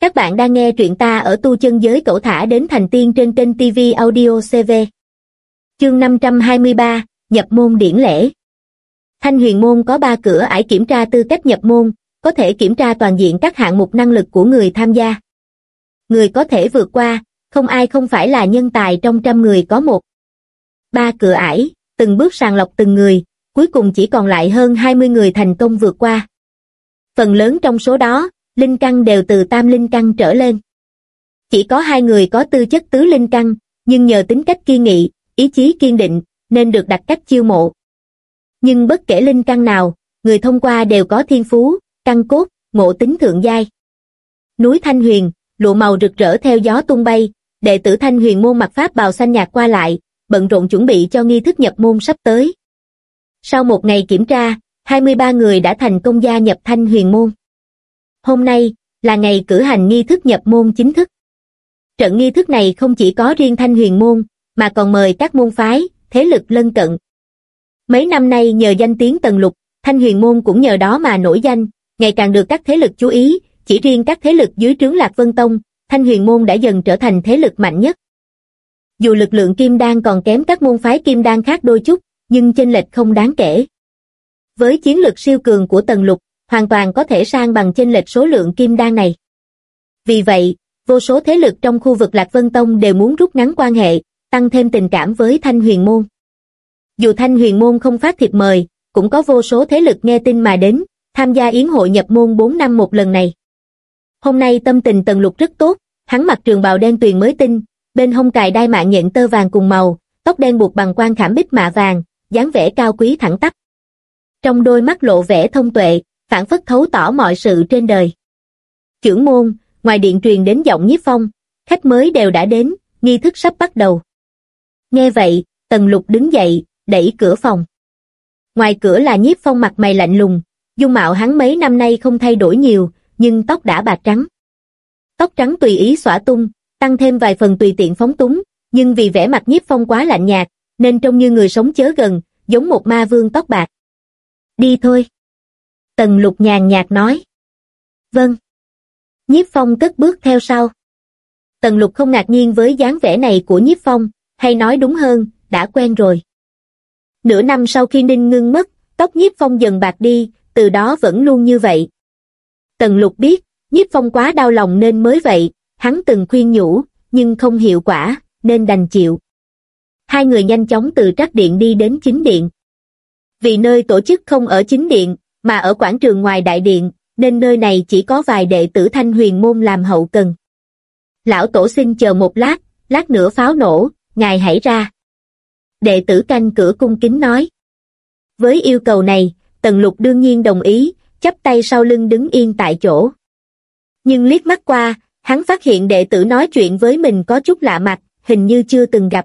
Các bạn đang nghe truyện ta ở tu chân giới cẩu thả đến thành tiên trên kênh TV Audio CV. Chương 523, nhập môn điển lễ. Thanh huyền môn có 3 cửa ải kiểm tra tư cách nhập môn, có thể kiểm tra toàn diện các hạng mục năng lực của người tham gia. Người có thể vượt qua, không ai không phải là nhân tài trong trăm người có một. Ba cửa ải, từng bước sàng lọc từng người, cuối cùng chỉ còn lại hơn 20 người thành công vượt qua. Phần lớn trong số đó, linh căn đều từ tam linh căn trở lên. Chỉ có hai người có tư chất tứ linh căn, nhưng nhờ tính cách kiên nghị, ý chí kiên định, nên được đặt cách chiêu mộ. Nhưng bất kể linh căn nào, người thông qua đều có thiên phú, căn cốt, ngộ tính thượng giai. Núi Thanh Huyền, lụa màu rực rỡ theo gió tung bay, đệ tử Thanh Huyền môn mặc pháp bào xanh nhạt qua lại, bận rộn chuẩn bị cho nghi thức nhập môn sắp tới. Sau một ngày kiểm tra, 23 người đã thành công gia nhập Thanh Huyền môn. Hôm nay là ngày cử hành nghi thức nhập môn chính thức. Trận nghi thức này không chỉ có riêng Thanh Huyền môn, mà còn mời các môn phái, thế lực lân cận. Mấy năm nay nhờ danh tiếng tần lục, Thanh Huyền môn cũng nhờ đó mà nổi danh, ngày càng được các thế lực chú ý, chỉ riêng các thế lực dưới trướng Lạc Vân Tông, Thanh Huyền môn đã dần trở thành thế lực mạnh nhất. Dù lực lượng kim đan còn kém các môn phái kim đan khác đôi chút, nhưng chênh lệch không đáng kể. Với chiến lược siêu cường của Tần Lục, hoàn toàn có thể sang bằng chênh lệch số lượng kim đan này. Vì vậy, vô số thế lực trong khu vực Lạc Vân Tông đều muốn rút ngắn quan hệ, tăng thêm tình cảm với Thanh Huyền Môn. Dù Thanh Huyền Môn không phát thiệp mời, cũng có vô số thế lực nghe tin mà đến, tham gia yến hội nhập môn 4 năm một lần này. Hôm nay tâm tình Tần Lục rất tốt, hắn mặc trường bào đen tuyền mới tinh, bên hông cài đai mạng nhện tơ vàng cùng màu, tóc đen buộc bằng quan khảm bích mạ vàng, dáng vẻ cao quý thẳng tắp. Trong đôi mắt lộ vẻ thông tuệ, phản phất thấu tỏ mọi sự trên đời. Chưởng môn, ngoài điện truyền đến giọng nhiếp phong, khách mới đều đã đến, nghi thức sắp bắt đầu. Nghe vậy, tần lục đứng dậy, đẩy cửa phòng. Ngoài cửa là nhiếp phong mặt mày lạnh lùng, dung mạo hắn mấy năm nay không thay đổi nhiều, nhưng tóc đã bạc trắng. Tóc trắng tùy ý xõa tung, tăng thêm vài phần tùy tiện phóng túng, nhưng vì vẻ mặt nhiếp phong quá lạnh nhạt, nên trông như người sống chớ gần, giống một ma vương tóc bạc. Đi thôi. Tần lục nhàn nhạt nói. Vâng. Nhiếp phong cất bước theo sau. Tần lục không ngạc nhiên với dáng vẻ này của nhiếp phong, hay nói đúng hơn, đã quen rồi. Nửa năm sau khi Ninh ngưng mất, tóc nhiếp phong dần bạc đi, từ đó vẫn luôn như vậy. Tần lục biết, nhiếp phong quá đau lòng nên mới vậy, hắn từng khuyên nhủ, nhưng không hiệu quả, nên đành chịu. Hai người nhanh chóng từ trắc điện đi đến chính điện. Vì nơi tổ chức không ở chính điện, mà ở quảng trường ngoài đại điện, nên nơi này chỉ có vài đệ tử thanh huyền môn làm hậu cần. Lão tổ xin chờ một lát, lát nữa pháo nổ, ngài hãy ra. Đệ tử canh cửa cung kính nói. Với yêu cầu này, Tần Lục đương nhiên đồng ý, chắp tay sau lưng đứng yên tại chỗ. Nhưng liếc mắt qua, hắn phát hiện đệ tử nói chuyện với mình có chút lạ mặt, hình như chưa từng gặp.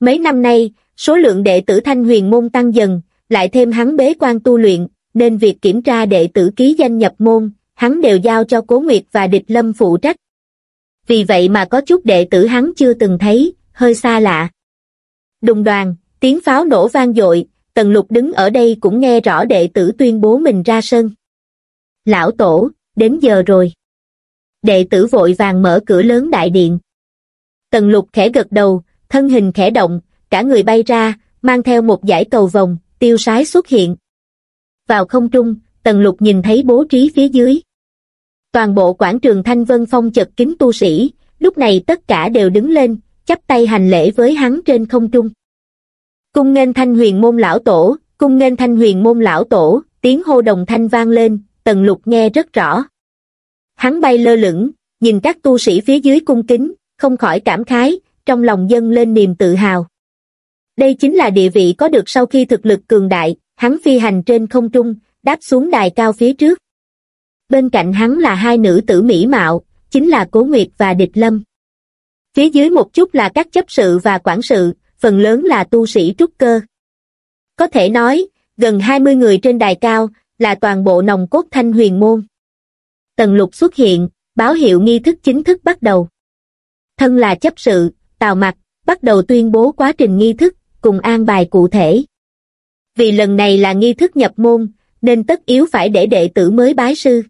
Mấy năm nay, số lượng đệ tử thanh huyền môn tăng dần, lại thêm hắn bế quan tu luyện, nên việc kiểm tra đệ tử ký danh nhập môn, hắn đều giao cho Cố Nguyệt và Địch Lâm phụ trách. Vì vậy mà có chút đệ tử hắn chưa từng thấy, hơi xa lạ. Đùng đoàn, tiếng pháo nổ vang dội, Tần Lục đứng ở đây cũng nghe rõ đệ tử tuyên bố mình ra sân. Lão Tổ, đến giờ rồi. Đệ tử vội vàng mở cửa lớn đại điện. Tần Lục khẽ gật đầu, thân hình khẽ động, cả người bay ra, mang theo một dải cầu vòng, tiêu sái xuất hiện. Vào không trung, Tần Lục nhìn thấy bố trí phía dưới. Toàn bộ quảng trường Thanh Vân Phong chật kín tu sĩ, lúc này tất cả đều đứng lên, chắp tay hành lễ với hắn trên không trung. Cung nghênh thanh huyền môn lão tổ, cung nghênh thanh huyền môn lão tổ, tiếng hô đồng thanh vang lên, Tần Lục nghe rất rõ. Hắn bay lơ lửng, nhìn các tu sĩ phía dưới cung kính, không khỏi cảm khái, trong lòng dâng lên niềm tự hào. Đây chính là địa vị có được sau khi thực lực cường đại, hắn phi hành trên không trung, đáp xuống đài cao phía trước. Bên cạnh hắn là hai nữ tử mỹ mạo, chính là Cố Nguyệt và Địch Lâm. Phía dưới một chút là các chấp sự và quản sự, phần lớn là tu sĩ trúc cơ. Có thể nói, gần 20 người trên đài cao, là toàn bộ nòng cốt thanh huyền môn. Tần lục xuất hiện, báo hiệu nghi thức chính thức bắt đầu. Thân là chấp sự, tào mặt, bắt đầu tuyên bố quá trình nghi thức, cùng an bài cụ thể. Vì lần này là nghi thức nhập môn, nên tất yếu phải để đệ tử mới bái sư.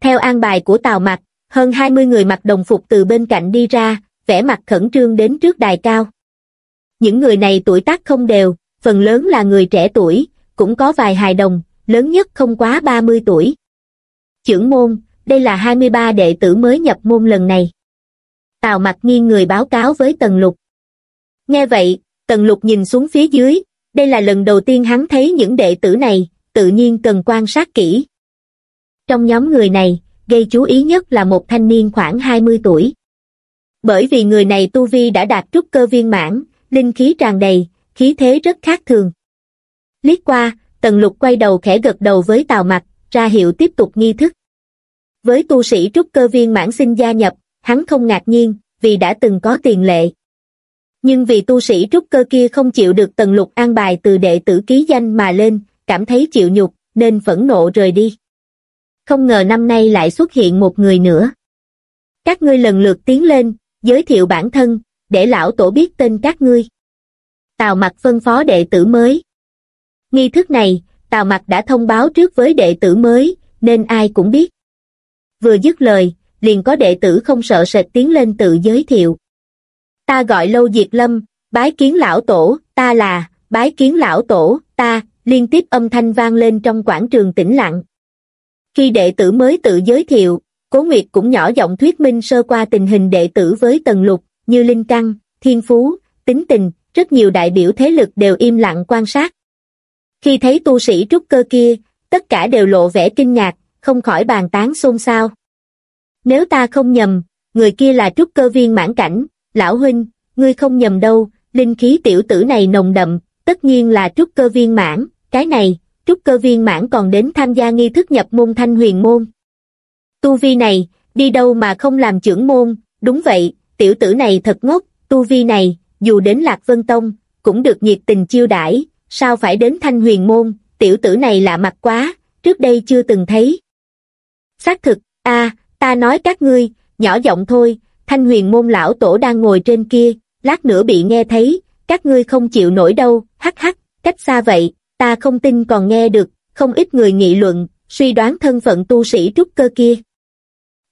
Theo an bài của Tào Mặc, hơn 20 người mặc đồng phục từ bên cạnh đi ra, vẻ mặt khẩn trương đến trước đài cao. Những người này tuổi tác không đều, phần lớn là người trẻ tuổi, cũng có vài hài đồng, lớn nhất không quá 30 tuổi. Chưởng môn, đây là 23 đệ tử mới nhập môn lần này. Tào mặt nghiêng người báo cáo với Tần Lục. Nghe vậy, Tần Lục nhìn xuống phía dưới, đây là lần đầu tiên hắn thấy những đệ tử này, tự nhiên cần quan sát kỹ. Trong nhóm người này, gây chú ý nhất là một thanh niên khoảng 20 tuổi. Bởi vì người này tu vi đã đạt trúc cơ viên mãn, linh khí tràn đầy, khí thế rất khác thường. Liếc qua, Tần Lục quay đầu khẽ gật đầu với Tào Mặc, ra hiệu tiếp tục nghi thức. Với tu sĩ trúc cơ viên mãn xin gia nhập, hắn không ngạc nhiên, vì đã từng có tiền lệ. Nhưng vì tu sĩ trúc cơ kia không chịu được Tần Lục an bài từ đệ tử ký danh mà lên, cảm thấy chịu nhục, nên phẫn nộ rời đi. Không ngờ năm nay lại xuất hiện một người nữa. Các ngươi lần lượt tiến lên, giới thiệu bản thân, để lão tổ biết tên các ngươi. Tào mặt phân phó đệ tử mới. Nghi thức này, Tào mặt đã thông báo trước với đệ tử mới, nên ai cũng biết. Vừa dứt lời, liền có đệ tử không sợ sệt tiến lên tự giới thiệu. Ta gọi lâu diệt lâm, bái kiến lão tổ, ta là, bái kiến lão tổ, ta, liên tiếp âm thanh vang lên trong quảng trường tĩnh lặng. Khi đệ tử mới tự giới thiệu, Cố Nguyệt cũng nhỏ giọng thuyết minh sơ qua tình hình đệ tử với Tần Lục, như Linh Căng, Thiên Phú, Tính Tình, rất nhiều đại biểu thế lực đều im lặng quan sát. Khi thấy tu sĩ trúc cơ kia, tất cả đều lộ vẻ kinh ngạc, không khỏi bàn tán xôn xao. Nếu ta không nhầm, người kia là trúc cơ viên mãn cảnh, lão huynh, ngươi không nhầm đâu, linh khí tiểu tử này nồng đậm, tất nhiên là trúc cơ viên mãn, cái này, trúc cơ viên mãn còn đến tham gia nghi thức nhập môn thanh huyền môn. Tu vi này, đi đâu mà không làm trưởng môn, đúng vậy, tiểu tử này thật ngốc, tu vi này, dù đến Lạc Vân Tông, cũng được nhiệt tình chiêu đãi, sao phải đến thanh huyền môn, tiểu tử này lạ mặt quá, trước đây chưa từng thấy. Xác thực, a ta nói các ngươi, nhỏ giọng thôi, thanh huyền môn lão tổ đang ngồi trên kia, lát nữa bị nghe thấy, các ngươi không chịu nổi đâu, hắc hắc, cách xa vậy, ta không tin còn nghe được, không ít người nghị luận, suy đoán thân phận tu sĩ trúc cơ kia.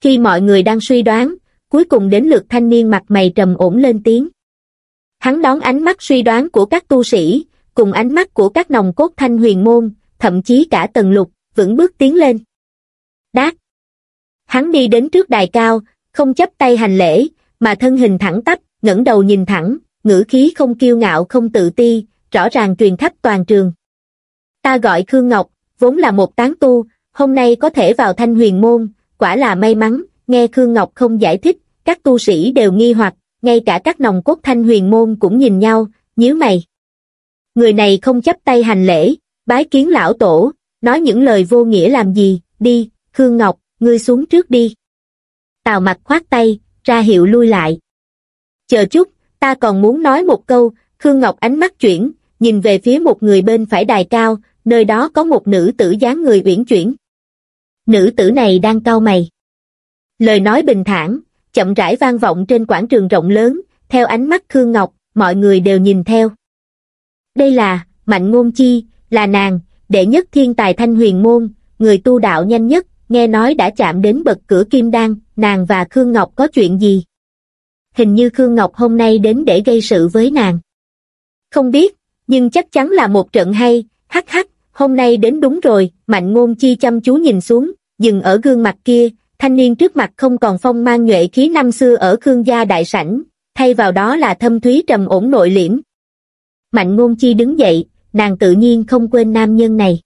Khi mọi người đang suy đoán, cuối cùng đến lượt thanh niên mặt mày trầm ổn lên tiếng. Hắn đón ánh mắt suy đoán của các tu sĩ, cùng ánh mắt của các nòng cốt thanh huyền môn, thậm chí cả tầng lục, vững bước tiến lên. Đát! Hắn đi đến trước đài cao, không chấp tay hành lễ, mà thân hình thẳng tắp, ngẩng đầu nhìn thẳng, ngữ khí không kiêu ngạo không tự ti, rõ ràng truyền khắp toàn trường. Ta gọi Khương Ngọc, vốn là một tán tu, hôm nay có thể vào thanh huyền môn, quả là may mắn, nghe Khương Ngọc không giải thích, các tu sĩ đều nghi hoặc, ngay cả các nòng cốt thanh huyền môn cũng nhìn nhau, nhíu mày. Người này không chấp tay hành lễ, bái kiến lão tổ, nói những lời vô nghĩa làm gì, đi, Khương Ngọc, ngươi xuống trước đi. Tào mặt khoát tay, ra hiệu lui lại. Chờ chút, ta còn muốn nói một câu, Khương Ngọc ánh mắt chuyển, nhìn về phía một người bên phải đài cao, nơi đó có một nữ tử dáng người uyển chuyển. Nữ tử này đang cau mày. Lời nói bình thản, chậm rãi vang vọng trên quảng trường rộng lớn, theo ánh mắt Khương Ngọc, mọi người đều nhìn theo. Đây là, Mạnh Ngôn Chi, là nàng, đệ nhất thiên tài thanh huyền môn, người tu đạo nhanh nhất, nghe nói đã chạm đến bậc cửa kim đan, nàng và Khương Ngọc có chuyện gì? Hình như Khương Ngọc hôm nay đến để gây sự với nàng. Không biết, nhưng chắc chắn là một trận hay, hắc hắc, hôm nay đến đúng rồi, mạnh ngôn chi chăm chú nhìn xuống, dừng ở gương mặt kia, thanh niên trước mặt không còn phong mang nhuệ khí năm xưa ở Khương gia đại sảnh, thay vào đó là thâm thúy trầm ổn nội liễm. Mạnh ngôn chi đứng dậy, nàng tự nhiên không quên nam nhân này.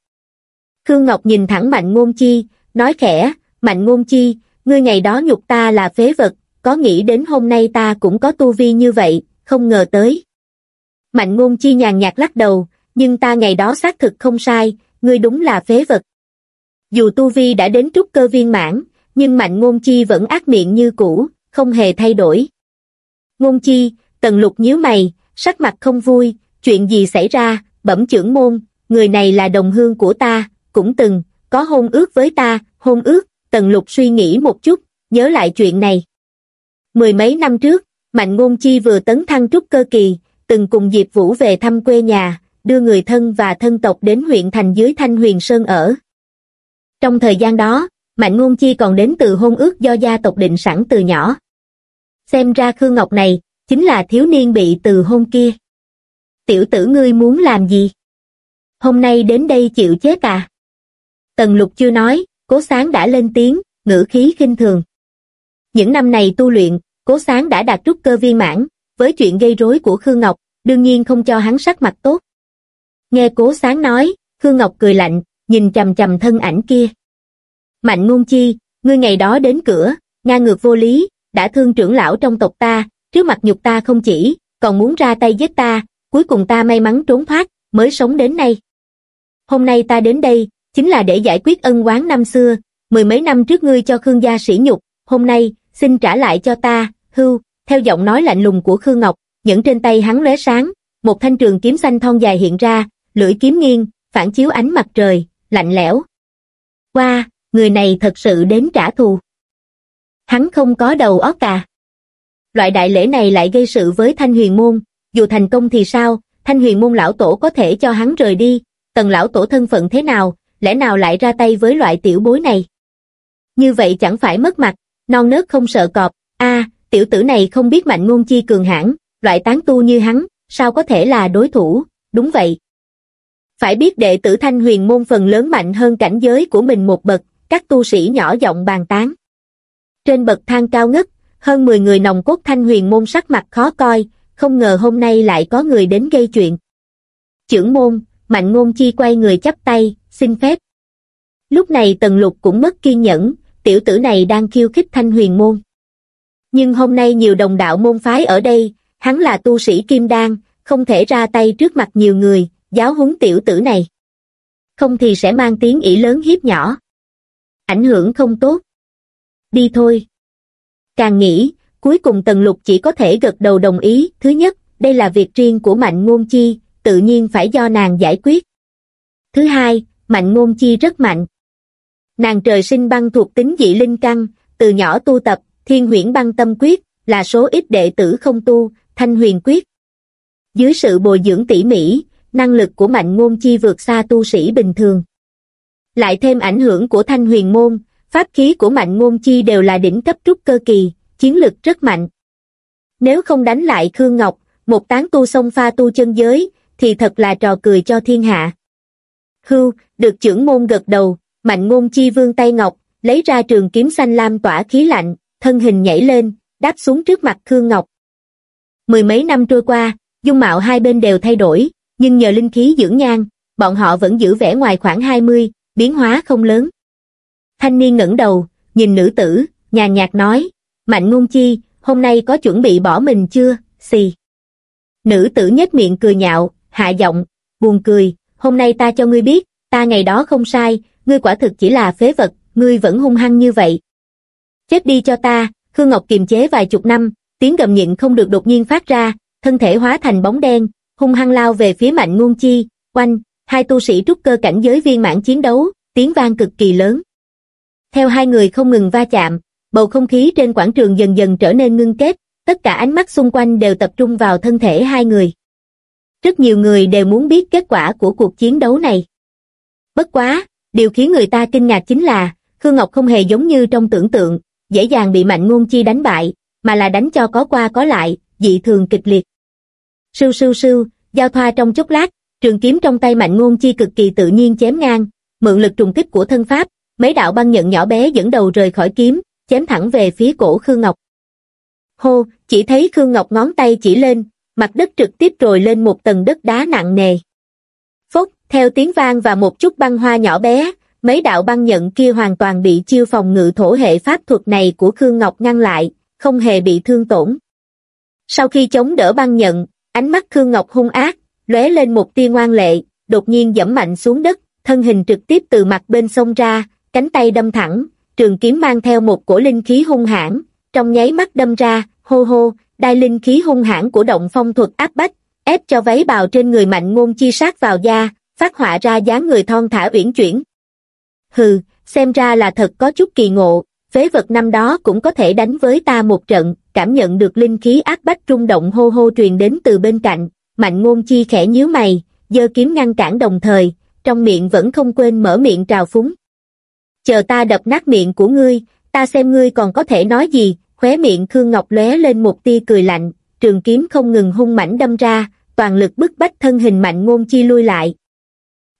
Khương Ngọc nhìn thẳng Mạnh ngôn chi, nói khẽ, Mạnh ngôn chi, ngươi ngày đó nhục ta là phế vật, có nghĩ đến hôm nay ta cũng có tu vi như vậy, không ngờ tới. Mạnh ngôn chi nhàn nhạt lắc đầu, nhưng ta ngày đó xác thực không sai, ngươi đúng là phế vật. Dù tu vi đã đến trúc cơ viên mãn, nhưng mạnh ngôn chi vẫn ác miệng như cũ, không hề thay đổi. Ngôn chi, tần lục nhíu mày, sắc mặt không vui, chuyện gì xảy ra, bẩm trưởng môn, người này là đồng hương của ta, cũng từng, có hôn ước với ta, hôn ước, tần lục suy nghĩ một chút, nhớ lại chuyện này. Mười mấy năm trước, Mạnh Ngôn Chi vừa tấn thăng trúc cơ kỳ, từng cùng Diệp Vũ về thăm quê nhà, đưa người thân và thân tộc đến huyện thành dưới Thanh Huyền Sơn ở. Trong thời gian đó, Mạnh ngôn chi còn đến từ hôn ước do gia tộc định sẵn từ nhỏ. Xem ra Khương Ngọc này, chính là thiếu niên bị từ hôn kia. Tiểu tử ngươi muốn làm gì? Hôm nay đến đây chịu chết à? Tần lục chưa nói, cố sáng đã lên tiếng, ngữ khí khinh thường. Những năm này tu luyện, cố sáng đã đạt trúc cơ viên mãn, với chuyện gây rối của Khương Ngọc, đương nhiên không cho hắn sắc mặt tốt. Nghe cố sáng nói, Khương Ngọc cười lạnh, nhìn chầm chầm thân ảnh kia. Mạnh ngôn chi, ngươi ngày đó đến cửa, ngang ngược vô lý, đã thương trưởng lão trong tộc ta, trước mặt nhục ta không chỉ, còn muốn ra tay giết ta, cuối cùng ta may mắn trốn thoát, mới sống đến nay. Hôm nay ta đến đây, chính là để giải quyết ân oán năm xưa, mười mấy năm trước ngươi cho Khương gia sỉ nhục, hôm nay, xin trả lại cho ta, hưu, theo giọng nói lạnh lùng của Khương Ngọc, những trên tay hắn lóe sáng, một thanh trường kiếm xanh thon dài hiện ra, lưỡi kiếm nghiêng, phản chiếu ánh mặt trời, lạnh lẽo. Qua, người này thật sự đến trả thù. Hắn không có đầu óc à. Loại đại lễ này lại gây sự với Thanh Huyền Môn, dù thành công thì sao, Thanh Huyền Môn lão tổ có thể cho hắn rời đi, tần lão tổ thân phận thế nào, lẽ nào lại ra tay với loại tiểu bối này. Như vậy chẳng phải mất mặt, non nớt không sợ cọp, a tiểu tử này không biết mạnh ngôn chi cường hãn loại tán tu như hắn, sao có thể là đối thủ, đúng vậy. Phải biết đệ tử thanh huyền môn phần lớn mạnh hơn cảnh giới của mình một bậc, các tu sĩ nhỏ giọng bàn tán. Trên bậc thang cao ngất, hơn 10 người nòng cốt thanh huyền môn sắc mặt khó coi, không ngờ hôm nay lại có người đến gây chuyện. Chưởng môn, mạnh ngôn chi quay người chắp tay, xin phép. Lúc này tần lục cũng mất kiên nhẫn, tiểu tử này đang khiêu khích thanh huyền môn. Nhưng hôm nay nhiều đồng đạo môn phái ở đây, hắn là tu sĩ kim đan, không thể ra tay trước mặt nhiều người, giáo huấn tiểu tử này. Không thì sẽ mang tiếng ỷ lớn hiếp nhỏ. Ảnh hưởng không tốt. Đi thôi. Càng nghĩ, cuối cùng Tần Lục chỉ có thể gật đầu đồng ý. Thứ nhất, đây là việc riêng của Mạnh Ngôn Chi, tự nhiên phải do nàng giải quyết. Thứ hai, Mạnh Ngôn Chi rất mạnh. Nàng trời sinh băng thuộc tính dị linh căn, từ nhỏ tu tập, thiên huyễn băng tâm quyết, là số ít đệ tử không tu, thanh huyền quyết. Dưới sự bồi dưỡng tỉ mỉ, năng lực của mạnh ngôn chi vượt xa tu sĩ bình thường. Lại thêm ảnh hưởng của thanh huyền môn, pháp khí của mạnh ngôn chi đều là đỉnh cấp trúc cơ kỳ, chiến lực rất mạnh. Nếu không đánh lại Khương Ngọc, một tán tu sông pha tu chân giới, thì thật là trò cười cho thiên hạ. Hưu, được trưởng môn gật đầu, mạnh ngôn chi vương tay ngọc, lấy ra trường kiếm xanh lam tỏa khí lạnh, thân hình nhảy lên, đáp xuống trước mặt Khương Ngọc. Mười mấy năm trôi qua, dung mạo hai bên đều thay đổi, nhưng nhờ linh khí dưỡng nhan, bọn họ vẫn giữ vẻ ngoài khoảng 20, biến hóa không lớn. Thanh niên ngẩng đầu, nhìn nữ tử, nhàn nhạt nói, Mạnh ngôn chi, hôm nay có chuẩn bị bỏ mình chưa, xì. Nữ tử nhếch miệng cười nhạo, hạ giọng, buồn cười, hôm nay ta cho ngươi biết, ta ngày đó không sai, ngươi quả thực chỉ là phế vật, ngươi vẫn hung hăng như vậy. Chết đi cho ta, Khương Ngọc kiềm chế vài chục năm, tiếng gầm nhịn không được đột nhiên phát ra, thân thể hóa thành bóng đen, hung hăng lao về phía mạnh ngôn chi, quanh, hai tu sĩ trúc cơ cảnh giới viên mãn chiến đấu, tiếng vang cực kỳ lớn. Theo hai người không ngừng va chạm, bầu không khí trên quảng trường dần dần trở nên ngưng kết, tất cả ánh mắt xung quanh đều tập trung vào thân thể hai người. Rất nhiều người đều muốn biết kết quả của cuộc chiến đấu này. Bất quá, điều khiến người ta kinh ngạc chính là, Khương Ngọc không hề giống như trong tưởng tượng, dễ dàng bị mạnh ngôn chi đánh bại, mà là đánh cho có qua có lại, dị thường kịch liệt. Sưu sưu sưu, giao thoa trong chốc lát, trường kiếm trong tay mạnh ngôn chi cực kỳ tự nhiên chém ngang, mượn lực trùng kích của thân pháp, mấy đạo băng nhận nhỏ bé dẫn đầu rời khỏi kiếm, chém thẳng về phía cổ Khương Ngọc. Hô, chỉ thấy Khương Ngọc ngón tay chỉ lên, mặt đất trực tiếp rồi lên một tầng đất đá nặng nề. Phốc, theo tiếng vang và một chút băng hoa nhỏ bé, mấy đạo băng nhận kia hoàn toàn bị chiêu phòng ngự thổ hệ pháp thuật này của Khương Ngọc ngăn lại, không hề bị thương tổn. Sau khi chống đỡ băng nhận, ánh mắt Khương Ngọc hung ác, lóe lên một tia ngoan lệ, đột nhiên dẫm mạnh xuống đất, thân hình trực tiếp từ mặt bên sông ra, cánh tay đâm thẳng, trường kiếm mang theo một cổ linh khí hung hãn, trong nháy mắt đâm ra, hô hô, đai linh khí hung hãn của động phong thuật áp bách, ép cho váy bào trên người mạnh ngôn chi sát vào da, phát họa ra dáng người thon thả uyển chuyển. Hừ, xem ra là thật có chút kỳ ngộ, phế vật năm đó cũng có thể đánh với ta một trận, cảm nhận được linh khí áp bách rung động hô hô truyền đến từ bên cạnh, mạnh ngôn chi khẽ nhíu mày, giơ kiếm ngăn cản đồng thời, trong miệng vẫn không quên mở miệng trào phúng. Chờ ta đập nát miệng của ngươi, ta xem ngươi còn có thể nói gì, khóe miệng Khương Ngọc lóe lên một tia cười lạnh, trường kiếm không ngừng hung mãnh đâm ra, toàn lực bức bách thân hình mạnh ngôn chi lui lại.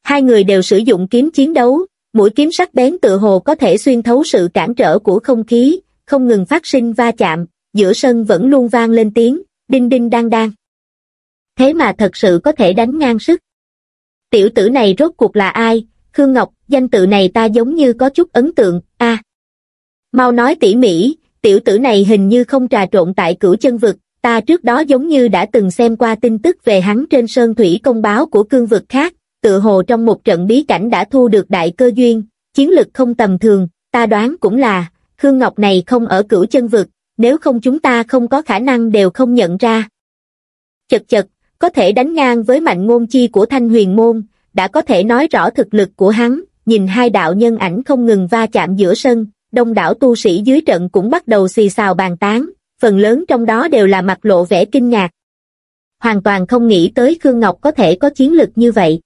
Hai người đều sử dụng kiếm chiến đấu, mũi kiếm sắc bén tự hồ có thể xuyên thấu sự cản trở của không khí, không ngừng phát sinh va chạm, giữa sân vẫn luôn vang lên tiếng, đinh đinh đang đang. Thế mà thật sự có thể đánh ngang sức. Tiểu tử này rốt cuộc là ai? Khương Ngọc, danh tự này ta giống như có chút ấn tượng, a Mau nói tỉ mỉ, tiểu tử này hình như không trà trộn tại cửu chân vực, ta trước đó giống như đã từng xem qua tin tức về hắn trên sơn thủy công báo của cương vực khác, tự hồ trong một trận bí cảnh đã thu được đại cơ duyên, chiến lực không tầm thường, ta đoán cũng là, Khương Ngọc này không ở cửu chân vực, nếu không chúng ta không có khả năng đều không nhận ra. Chật chật, có thể đánh ngang với mạnh ngôn chi của thanh huyền môn, đã có thể nói rõ thực lực của hắn, nhìn hai đạo nhân ảnh không ngừng va chạm giữa sân, đông đảo tu sĩ dưới trận cũng bắt đầu xì xào bàn tán, phần lớn trong đó đều là mặt lộ vẻ kinh ngạc. Hoàn toàn không nghĩ tới Khương Ngọc có thể có chiến lực như vậy.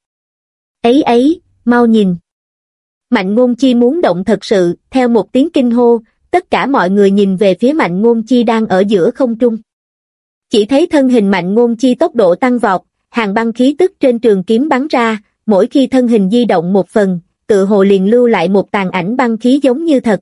Ấy ấy, mau nhìn. Mạnh ngôn chi muốn động thật sự, theo một tiếng kinh hô, tất cả mọi người nhìn về phía mạnh ngôn chi đang ở giữa không trung. Chỉ thấy thân hình mạnh ngôn chi tốc độ tăng vọt, hàng băng khí tức trên trường kiếm bắn ra, mỗi khi thân hình di động một phần, tự hồ liền lưu lại một tàn ảnh băng khí giống như thật.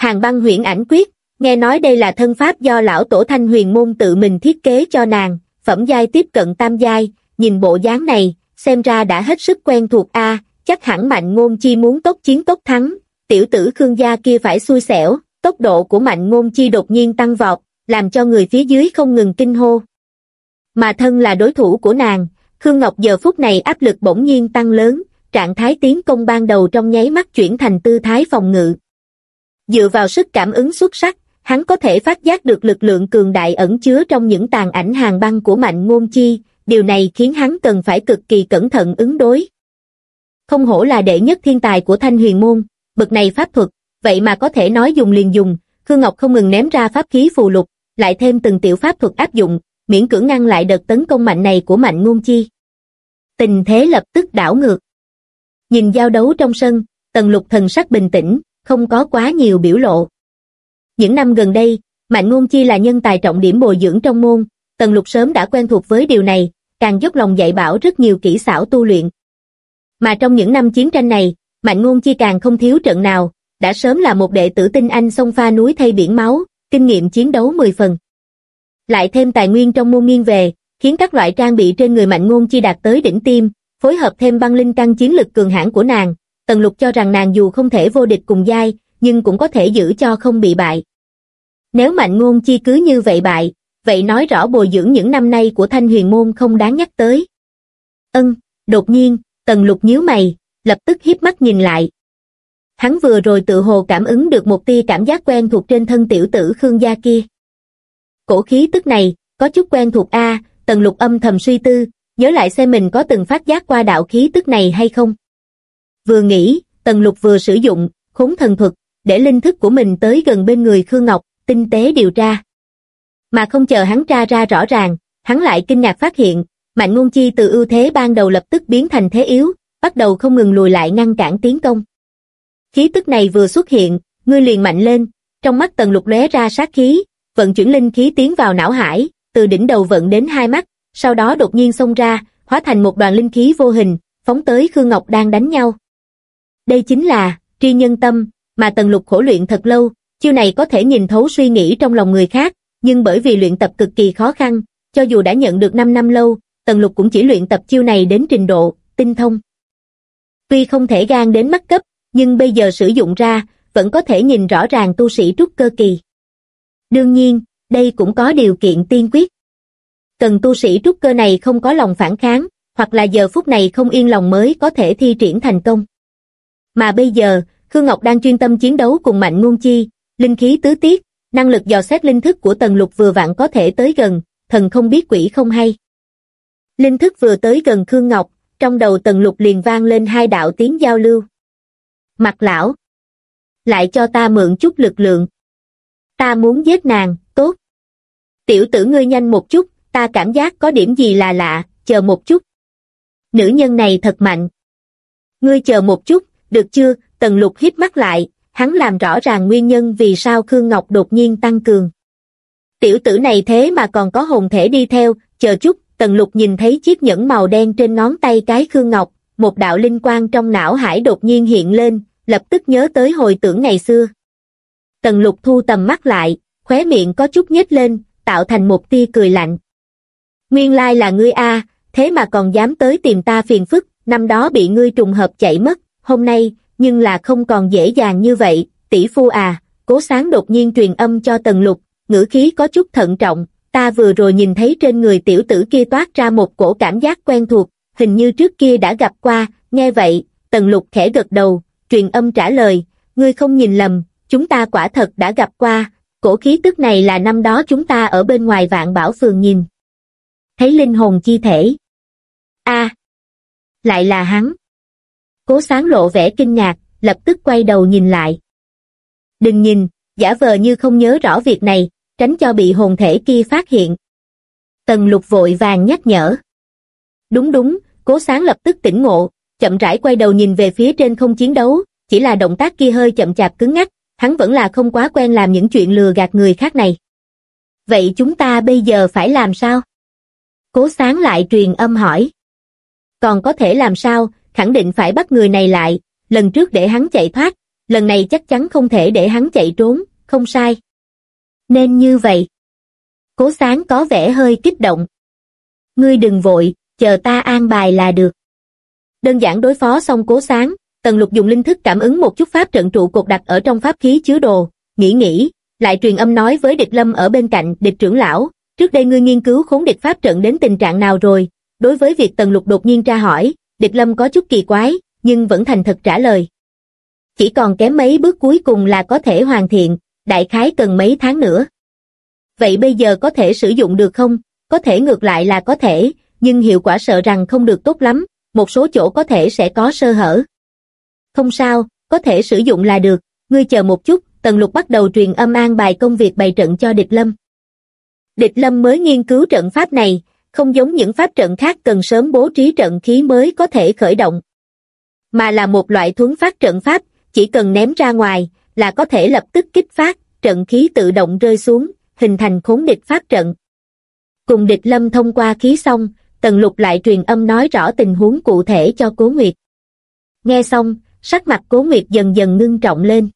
Hàng băng huyện ảnh quyết, nghe nói đây là thân pháp do lão tổ thanh huyền môn tự mình thiết kế cho nàng, phẩm giai tiếp cận tam giai, nhìn bộ dáng này, xem ra đã hết sức quen thuộc a chắc hẳn mạnh ngôn chi muốn tốt chiến tốt thắng, tiểu tử Khương gia kia phải xui xẻo, tốc độ của mạnh ngôn chi đột nhiên tăng vọt, làm cho người phía dưới không ngừng kinh hô. Mà thân là đối thủ của nàng, Khương Ngọc giờ phút này áp lực bỗng nhiên tăng lớn, trạng thái tiến công ban đầu trong nháy mắt chuyển thành tư thái phòng ngự. Dựa vào sức cảm ứng xuất sắc, hắn có thể phát giác được lực lượng cường đại ẩn chứa trong những tàn ảnh hàng băng của mạnh ngôn chi, điều này khiến hắn cần phải cực kỳ cẩn thận ứng đối. Không hổ là đệ nhất thiên tài của thanh huyền môn, bậc này pháp thuật, vậy mà có thể nói dùng liền dùng, Khương Ngọc không ngừng ném ra pháp khí phù lục, lại thêm từng tiểu pháp thuật áp dụng, miễn cưỡng ngăn lại đợt tấn công mạnh này của mạnh ngôn chi. Tình thế lập tức đảo ngược. Nhìn giao đấu trong sân, tần lục thần sắc bình tĩnh, không có quá nhiều biểu lộ. Những năm gần đây, Mạnh Ngôn Chi là nhân tài trọng điểm bồi dưỡng trong môn, Tần Lục sớm đã quen thuộc với điều này, càng dốc lòng dạy bảo rất nhiều kỹ xảo tu luyện. Mà trong những năm chiến tranh này, Mạnh Ngôn Chi càng không thiếu trận nào, đã sớm là một đệ tử tinh anh sông pha núi thay biển máu, kinh nghiệm chiến đấu 10 phần. Lại thêm tài nguyên trong môn nghiêng về, khiến các loại trang bị trên người Mạnh Ngôn Chi đạt tới đỉnh tim, phối hợp thêm băng linh căn chiến lực cường hãn của nàng, Tần Lục cho rằng nàng dù không thể vô địch cùng giai, nhưng cũng có thể giữ cho không bị bại. Nếu Mạnh Ngôn Chi cứ như vậy bại, vậy nói rõ bồi dưỡng những năm nay của Thanh Huyền Môn không đáng nhắc tới. Ân, đột nhiên, Tần Lục nhíu mày, lập tức hiếp mắt nhìn lại. Hắn vừa rồi tự hồ cảm ứng được một tia cảm giác quen thuộc trên thân tiểu tử Khương gia kia. Cổ khí tức này, có chút quen thuộc a Tần Lục âm thầm suy tư, nhớ lại xem mình có từng phát giác qua đạo khí tức này hay không. Vừa nghĩ, Tần Lục vừa sử dụng, khốn thần thuật, để linh thức của mình tới gần bên người Khương Ngọc, tinh tế điều tra. Mà không chờ hắn tra ra rõ ràng, hắn lại kinh ngạc phát hiện, Mạnh Ngôn Chi từ ưu thế ban đầu lập tức biến thành thế yếu, bắt đầu không ngừng lùi lại ngăn cản tiến công. Khí tức này vừa xuất hiện, ngươi liền mạnh lên, trong mắt Tần Lục lóe ra sát khí, vận chuyển linh khí tiến vào não hải, từ đỉnh đầu vận đến hai mắt, sau đó đột nhiên xông ra, hóa thành một đoàn linh khí vô hình, phóng tới Khương Ngọc đang đánh nhau. Đây chính là tri nhân tâm, mà Tần Lục khổ luyện thật lâu, chiêu này có thể nhìn thấu suy nghĩ trong lòng người khác, nhưng bởi vì luyện tập cực kỳ khó khăn, cho dù đã nhận được 5 năm lâu, Tần Lục cũng chỉ luyện tập chiêu này đến trình độ tinh thông. Tuy không thể gan đến mắt cấp, nhưng bây giờ sử dụng ra, vẫn có thể nhìn rõ ràng tu sĩ trúc cơ kỳ. Đương nhiên, đây cũng có điều kiện tiên quyết. Cần tu sĩ trúc cơ này không có lòng phản kháng, hoặc là giờ phút này không yên lòng mới có thể thi triển thành công. Mà bây giờ, Khương Ngọc đang chuyên tâm chiến đấu cùng Mạnh Ngôn Chi, linh khí tứ tiết, năng lực dò xét linh thức của Tần Lục vừa vặn có thể tới gần, thần không biết quỷ không hay. Linh thức vừa tới gần Khương Ngọc, trong đầu Tần Lục liền vang lên hai đạo tiếng giao lưu. Mặt lão, lại cho ta mượn chút lực lượng. Ta muốn giết nàng, tốt. Tiểu tử ngươi nhanh một chút, ta cảm giác có điểm gì là lạ, chờ một chút. Nữ nhân này thật mạnh. Ngươi chờ một chút, được chưa, Tần Lục hít mắt lại, hắn làm rõ ràng nguyên nhân vì sao Khương Ngọc đột nhiên tăng cường. Tiểu tử này thế mà còn có hồn thể đi theo, chờ chút, Tần Lục nhìn thấy chiếc nhẫn màu đen trên ngón tay cái Khương Ngọc, một đạo linh quang trong não hải đột nhiên hiện lên, lập tức nhớ tới hồi tưởng ngày xưa. Tần Lục thu tầm mắt lại, khóe miệng có chút nhếch lên, tạo thành một tia cười lạnh. Nguyên lai là ngươi a, thế mà còn dám tới tìm ta phiền phức, năm đó bị ngươi trùng hợp chạy mất, hôm nay, nhưng là không còn dễ dàng như vậy, tỷ phu à, cố sáng đột nhiên truyền âm cho Tần Lục, ngữ khí có chút thận trọng, ta vừa rồi nhìn thấy trên người tiểu tử kia toát ra một cổ cảm giác quen thuộc, hình như trước kia đã gặp qua, nghe vậy, Tần Lục khẽ gật đầu, truyền âm trả lời, ngươi không nhìn lầm, chúng ta quả thật đã gặp qua, cổ khí tức này là năm đó chúng ta ở bên ngoài vạn bảo phường nhìn. Thấy linh hồn chi thể. a lại là hắn. Cố sáng lộ vẻ kinh ngạc, lập tức quay đầu nhìn lại. Đừng nhìn, giả vờ như không nhớ rõ việc này, tránh cho bị hồn thể kia phát hiện. Tần lục vội vàng nhắc nhở. Đúng đúng, cố sáng lập tức tỉnh ngộ, chậm rãi quay đầu nhìn về phía trên không chiến đấu, chỉ là động tác kia hơi chậm chạp cứng ngắc, hắn vẫn là không quá quen làm những chuyện lừa gạt người khác này. Vậy chúng ta bây giờ phải làm sao? Cố sáng lại truyền âm hỏi. Còn có thể làm sao, khẳng định phải bắt người này lại, lần trước để hắn chạy thoát, lần này chắc chắn không thể để hắn chạy trốn, không sai. Nên như vậy. Cố sáng có vẻ hơi kích động. Ngươi đừng vội, chờ ta an bài là được. Đơn giản đối phó xong cố sáng, Tần Lục dùng linh thức cảm ứng một chút pháp trận trụ cột đặt ở trong pháp khí chứa đồ, nghĩ nghĩ, lại truyền âm nói với địch lâm ở bên cạnh địch trưởng lão, trước đây ngươi nghiên cứu khốn địch pháp trận đến tình trạng nào rồi, đối với việc Tần Lục đột nhiên tra hỏi, địch lâm có chút kỳ quái, nhưng vẫn thành thật trả lời. Chỉ còn kém mấy bước cuối cùng là có thể hoàn thiện, đại khái cần mấy tháng nữa. Vậy bây giờ có thể sử dụng được không? Có thể ngược lại là có thể, nhưng hiệu quả sợ rằng không được tốt lắm, một số chỗ có thể sẽ có sơ hở. Không sao, có thể sử dụng là được, ngươi chờ một chút, Tần Lục bắt đầu truyền âm an bài công việc bày trận cho địch lâm. Địch lâm mới nghiên cứu trận pháp này, không giống những pháp trận khác cần sớm bố trí trận khí mới có thể khởi động. Mà là một loại thuấn phát trận pháp, chỉ cần ném ra ngoài, là có thể lập tức kích phát, trận khí tự động rơi xuống, hình thành khốn địch pháp trận. Cùng địch lâm thông qua khí xong, Tần Lục lại truyền âm nói rõ tình huống cụ thể cho Cố Nguyệt. Nghe xong, sắc mặt Cố Nguyệt dần dần ngưng trọng lên.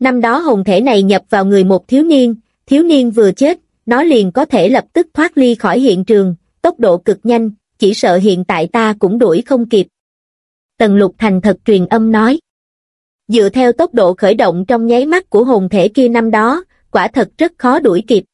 Năm đó hồn thể này nhập vào người một thiếu niên, thiếu niên vừa chết, nó liền có thể lập tức thoát ly khỏi hiện trường, tốc độ cực nhanh, chỉ sợ hiện tại ta cũng đuổi không kịp. Tần Lục thành thật truyền âm nói. Dựa theo tốc độ khởi động trong nháy mắt của hồn thể kia năm đó, quả thật rất khó đuổi kịp.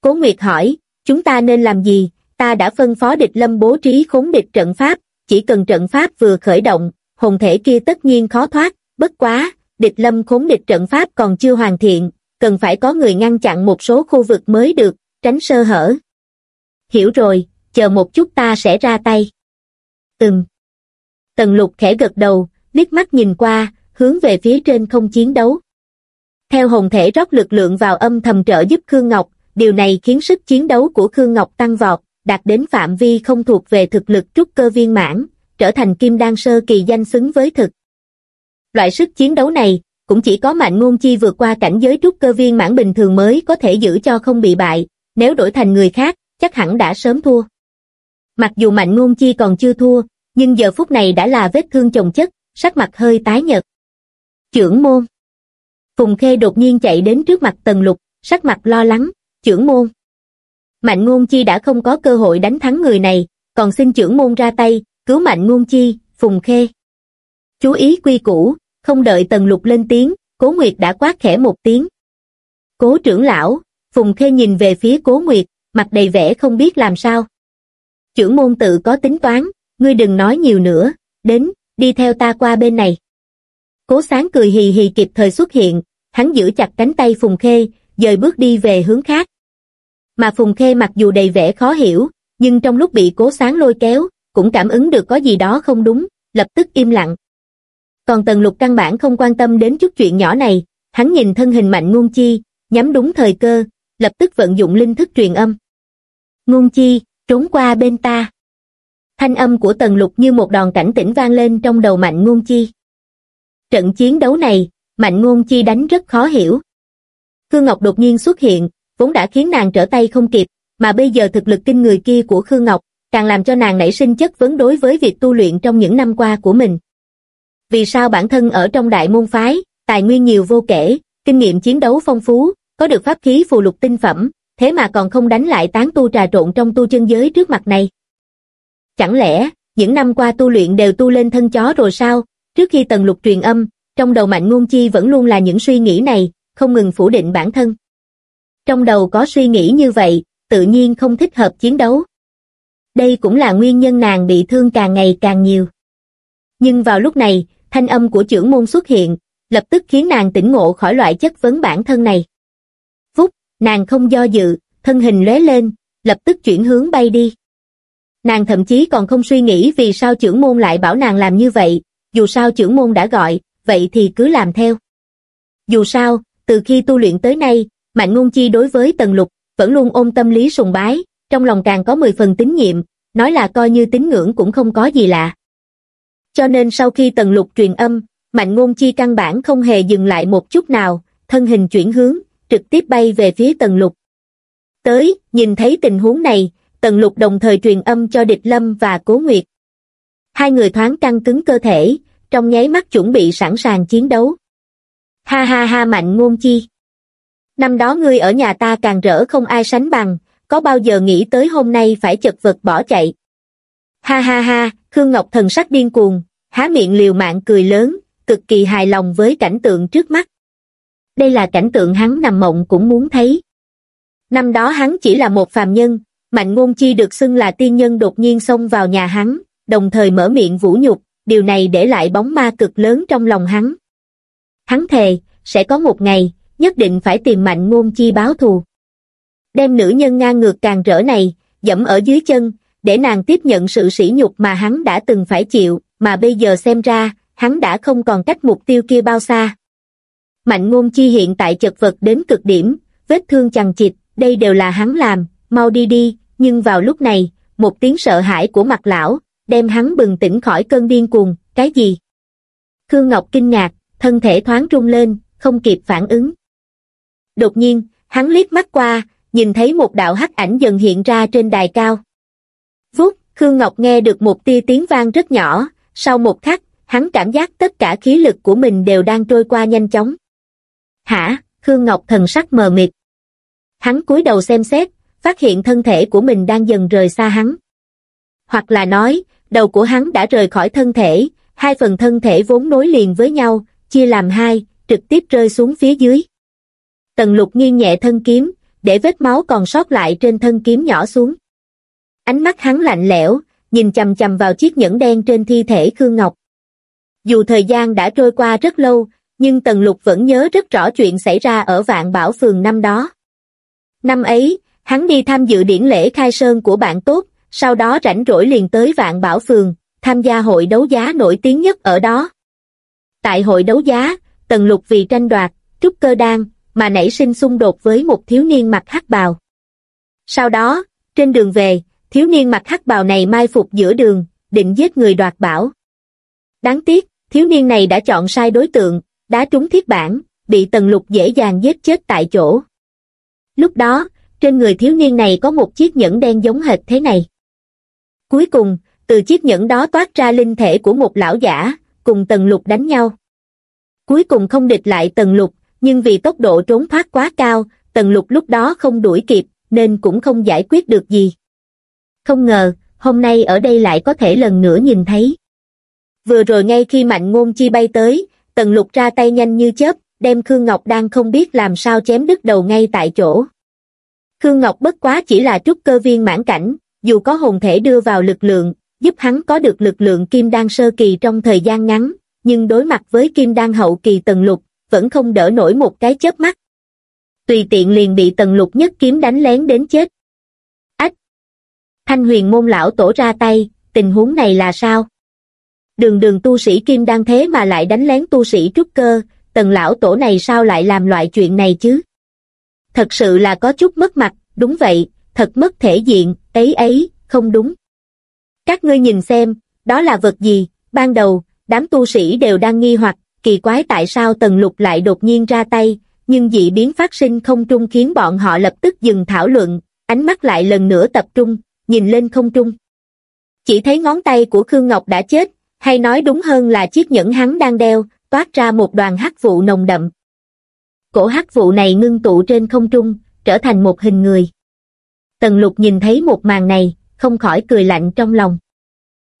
Cố Nguyệt hỏi, chúng ta nên làm gì? Ta đã phân phó địch lâm bố trí khốn địch trận pháp, chỉ cần trận pháp vừa khởi động, hồn thể kia tất nhiên khó thoát, bất quá, địch lâm khốn địch trận pháp còn chưa hoàn thiện, cần phải có người ngăn chặn một số khu vực mới được, tránh sơ hở. Hiểu rồi, chờ một chút ta sẽ ra tay. Ừm. Tần lục khẽ gật đầu, liếc mắt nhìn qua, hướng về phía trên không chiến đấu. Theo hồn thể rót lực lượng vào âm thầm trợ giúp Khương Ngọc, điều này khiến sức chiến đấu của Khương Ngọc tăng vọt, đạt đến phạm vi không thuộc về thực lực trúc cơ viên mãn, trở thành kim đan sơ kỳ danh xứng với thực. Loại sức chiến đấu này, cũng chỉ có mạnh ngôn chi vượt qua cảnh giới trúc cơ viên mãn bình thường mới có thể giữ cho không bị bại, nếu đổi thành người khác, chắc hẳn đã sớm thua. Mặc dù mạnh ngôn chi còn chưa thua, nhưng giờ phút này đã là vết thương chồng chất, sắc mặt hơi tái nhợt. trưởng môn Phùng Khê đột nhiên chạy đến trước mặt Tần Lục, sắc mặt lo lắng, trưởng môn. Mạnh ngôn chi đã không có cơ hội đánh thắng người này, còn xin trưởng môn ra tay, cứu mạnh ngôn chi, Phùng Khê. Chú ý quy củ, không đợi Tần Lục lên tiếng, Cố Nguyệt đã quát khẽ một tiếng. Cố trưởng lão, Phùng Khê nhìn về phía Cố Nguyệt, mặt đầy vẻ không biết làm sao. Chưởng môn tự có tính toán, ngươi đừng nói nhiều nữa, đến, đi theo ta qua bên này. Cố sáng cười hì hì kịp thời xuất hiện, hắn giữ chặt cánh tay Phùng Khê, dời bước đi về hướng khác. Mà Phùng Khê mặc dù đầy vẻ khó hiểu, nhưng trong lúc bị cố sáng lôi kéo, cũng cảm ứng được có gì đó không đúng, lập tức im lặng. Còn Tần Lục căn bản không quan tâm đến chút chuyện nhỏ này, hắn nhìn thân hình mạnh ngôn chi, nhắm đúng thời cơ, lập tức vận dụng linh thức truyền âm. Ngôn chi, trốn qua bên ta. Thanh âm của Tần Lục như một đòn cảnh tỉnh vang lên trong đầu mạnh ngôn chi. Trận chiến đấu này, Mạnh Ngôn Chi đánh rất khó hiểu. Khương Ngọc đột nhiên xuất hiện, vốn đã khiến nàng trở tay không kịp, mà bây giờ thực lực kinh người kia của Khương Ngọc, càng làm cho nàng nảy sinh chất vấn đối với việc tu luyện trong những năm qua của mình. Vì sao bản thân ở trong đại môn phái, tài nguyên nhiều vô kể, kinh nghiệm chiến đấu phong phú, có được pháp khí phù lục tinh phẩm, thế mà còn không đánh lại tán tu trà trộn trong tu chân giới trước mặt này. Chẳng lẽ, những năm qua tu luyện đều tu lên thân chó rồi sao? Trước khi tần lục truyền âm, trong đầu mạnh ngôn chi vẫn luôn là những suy nghĩ này, không ngừng phủ định bản thân. Trong đầu có suy nghĩ như vậy, tự nhiên không thích hợp chiến đấu. Đây cũng là nguyên nhân nàng bị thương càng ngày càng nhiều. Nhưng vào lúc này, thanh âm của trưởng môn xuất hiện, lập tức khiến nàng tỉnh ngộ khỏi loại chất vấn bản thân này. Phúc, nàng không do dự, thân hình lóe lên, lập tức chuyển hướng bay đi. Nàng thậm chí còn không suy nghĩ vì sao trưởng môn lại bảo nàng làm như vậy, dù sao trưởng môn đã gọi, vậy thì cứ làm theo. Dù sao, từ khi tu luyện tới nay, Mạnh Ngôn Chi đối với Tần Lục, vẫn luôn ôm tâm lý sùng bái, trong lòng càng có 10 phần tín nhiệm, nói là coi như tín ngưỡng cũng không có gì lạ. Cho nên sau khi Tần Lục truyền âm, Mạnh Ngôn Chi căn bản không hề dừng lại một chút nào, thân hình chuyển hướng, trực tiếp bay về phía Tần Lục. Tới, nhìn thấy tình huống này, Tần Lục đồng thời truyền âm cho Địch Lâm và Cố Nguyệt. Hai người thoáng căng cứng cơ thể, trong nháy mắt chuẩn bị sẵn sàng chiến đấu. Ha ha ha Mạnh Ngôn Chi. Năm đó ngươi ở nhà ta càng rỡ không ai sánh bằng, có bao giờ nghĩ tới hôm nay phải chật vật bỏ chạy. Ha ha ha, Khương Ngọc thần sắc điên cuồng, há miệng liều mạng cười lớn, cực kỳ hài lòng với cảnh tượng trước mắt. Đây là cảnh tượng hắn nằm mộng cũng muốn thấy. Năm đó hắn chỉ là một phàm nhân, Mạnh Ngôn Chi được xưng là tiên nhân đột nhiên xông vào nhà hắn, đồng thời mở miệng vũ nhục, điều này để lại bóng ma cực lớn trong lòng hắn. Hắn thề, sẽ có một ngày, nhất định phải tìm Mạnh Ngôn Chi báo thù. Đem nữ nhân ngang ngược càng rỡ này, dẫm ở dưới chân, để nàng tiếp nhận sự sỉ nhục mà hắn đã từng phải chịu, mà bây giờ xem ra, hắn đã không còn cách mục tiêu kia bao xa. Mạnh ngôn chi hiện tại chật vật đến cực điểm, vết thương chằng chịt, đây đều là hắn làm, mau đi đi, nhưng vào lúc này, một tiếng sợ hãi của mặt lão, đem hắn bừng tỉnh khỏi cơn điên cuồng, cái gì? Khương Ngọc kinh ngạc, thân thể thoáng rung lên, không kịp phản ứng. Đột nhiên, hắn liếc mắt qua, nhìn thấy một đạo hắc ảnh dần hiện ra trên đài cao. Vút, Khương Ngọc nghe được một tia tiếng vang rất nhỏ, sau một khắc, hắn cảm giác tất cả khí lực của mình đều đang trôi qua nhanh chóng. Hả, Khương Ngọc thần sắc mờ mịt. Hắn cúi đầu xem xét, phát hiện thân thể của mình đang dần rời xa hắn. Hoặc là nói, đầu của hắn đã rời khỏi thân thể, hai phần thân thể vốn nối liền với nhau, chia làm hai, trực tiếp rơi xuống phía dưới. Tần lục nghiêng nhẹ thân kiếm, để vết máu còn sót lại trên thân kiếm nhỏ xuống. Ánh mắt hắn lạnh lẽo, nhìn chầm chầm vào chiếc nhẫn đen trên thi thể Khương Ngọc. Dù thời gian đã trôi qua rất lâu, nhưng Tần Lục vẫn nhớ rất rõ chuyện xảy ra ở Vạn Bảo Phường năm đó. Năm ấy, hắn đi tham dự điển lễ khai sơn của bạn tốt, sau đó rảnh rỗi liền tới Vạn Bảo Phường, tham gia hội đấu giá nổi tiếng nhất ở đó. Tại hội đấu giá, Tần Lục vì tranh đoạt, trúc cơ đan, mà nảy sinh xung đột với một thiếu niên mặc hắc bào. Sau đó, trên đường về, thiếu niên mặc hắc bào này mai phục giữa đường, định giết người đoạt bảo. Đáng tiếc, thiếu niên này đã chọn sai đối tượng, đá trúng thiết bản, bị tần lục dễ dàng giết chết tại chỗ. Lúc đó, trên người thiếu niên này có một chiếc nhẫn đen giống hệt thế này. Cuối cùng, từ chiếc nhẫn đó toát ra linh thể của một lão giả, cùng tần lục đánh nhau. Cuối cùng không địch lại tần lục, nhưng vì tốc độ trốn thoát quá cao, tần lục lúc đó không đuổi kịp, nên cũng không giải quyết được gì. Không ngờ, hôm nay ở đây lại có thể lần nữa nhìn thấy. Vừa rồi ngay khi mạnh ngôn chi bay tới, tần lục ra tay nhanh như chớp, đem Khương Ngọc đang không biết làm sao chém đứt đầu ngay tại chỗ. Khương Ngọc bất quá chỉ là trúc cơ viên mãn cảnh, dù có hồn thể đưa vào lực lượng, giúp hắn có được lực lượng kim đan sơ kỳ trong thời gian ngắn, nhưng đối mặt với kim đan hậu kỳ tần lục, vẫn không đỡ nổi một cái chớp mắt. Tùy tiện liền bị tần lục nhất kiếm đánh lén đến chết. Thanh huyền môn lão tổ ra tay, tình huống này là sao? Đường đường tu sĩ kim đang thế mà lại đánh lén tu sĩ trúc cơ, tần lão tổ này sao lại làm loại chuyện này chứ? Thật sự là có chút mất mặt, đúng vậy, thật mất thể diện, ấy ấy, không đúng. Các ngươi nhìn xem, đó là vật gì, ban đầu, đám tu sĩ đều đang nghi hoặc, kỳ quái tại sao tần lục lại đột nhiên ra tay, nhưng dị biến phát sinh không trung khiến bọn họ lập tức dừng thảo luận, ánh mắt lại lần nữa tập trung, nhìn lên không trung. Chỉ thấy ngón tay của Khương Ngọc đã chết, hay nói đúng hơn là chiếc nhẫn hắn đang đeo, toát ra một đoàn hắc vụ nồng đậm. Cổ hắc vụ này ngưng tụ trên không trung, trở thành một hình người. Tần lục nhìn thấy một màn này, không khỏi cười lạnh trong lòng.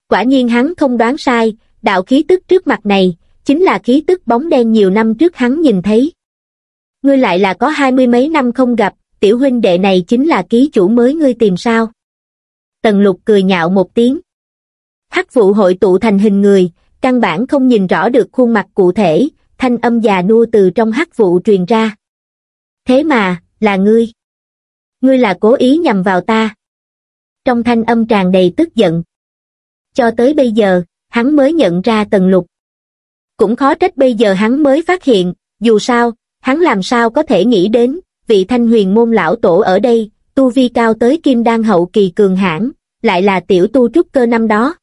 Quả nhiên hắn không đoán sai, đạo khí tức trước mặt này, chính là khí tức bóng đen nhiều năm trước hắn nhìn thấy. Ngươi lại là có hai mươi mấy năm không gặp, tiểu huynh đệ này chính là ký chủ mới ngươi tìm sao. Tần lục cười nhạo một tiếng. Hắc vụ hội tụ thành hình người, căn bản không nhìn rõ được khuôn mặt cụ thể, thanh âm già nua từ trong hắc vụ truyền ra. Thế mà, là ngươi. Ngươi là cố ý nhằm vào ta. Trong thanh âm tràn đầy tức giận. Cho tới bây giờ, hắn mới nhận ra tần lục. Cũng khó trách bây giờ hắn mới phát hiện, dù sao, hắn làm sao có thể nghĩ đến, vị thanh huyền môn lão tổ ở đây, tu vi cao tới kim đan hậu kỳ cường hãn lại là tiểu tu trúc cơ năm đó.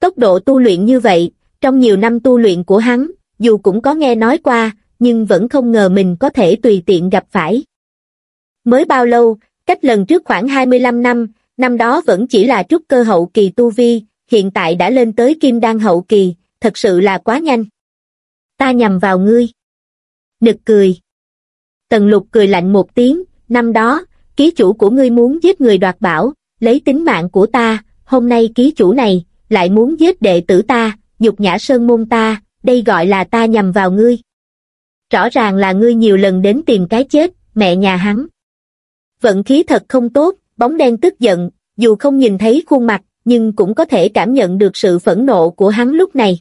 Tốc độ tu luyện như vậy, trong nhiều năm tu luyện của hắn, dù cũng có nghe nói qua, nhưng vẫn không ngờ mình có thể tùy tiện gặp phải. Mới bao lâu, cách lần trước khoảng 25 năm, năm đó vẫn chỉ là trúc cơ hậu kỳ tu vi, hiện tại đã lên tới kim đan hậu kỳ, thật sự là quá nhanh. Ta nhầm vào ngươi. Nực cười. Tần lục cười lạnh một tiếng, năm đó, ký chủ của ngươi muốn giết người đoạt bảo, lấy tính mạng của ta, hôm nay ký chủ này, lại muốn giết đệ tử ta, nhục nhã sơn môn ta, đây gọi là ta nhầm vào ngươi. Rõ ràng là ngươi nhiều lần đến tìm cái chết, mẹ nhà hắn. Vận khí thật không tốt, bóng đen tức giận, dù không nhìn thấy khuôn mặt, nhưng cũng có thể cảm nhận được sự phẫn nộ của hắn lúc này.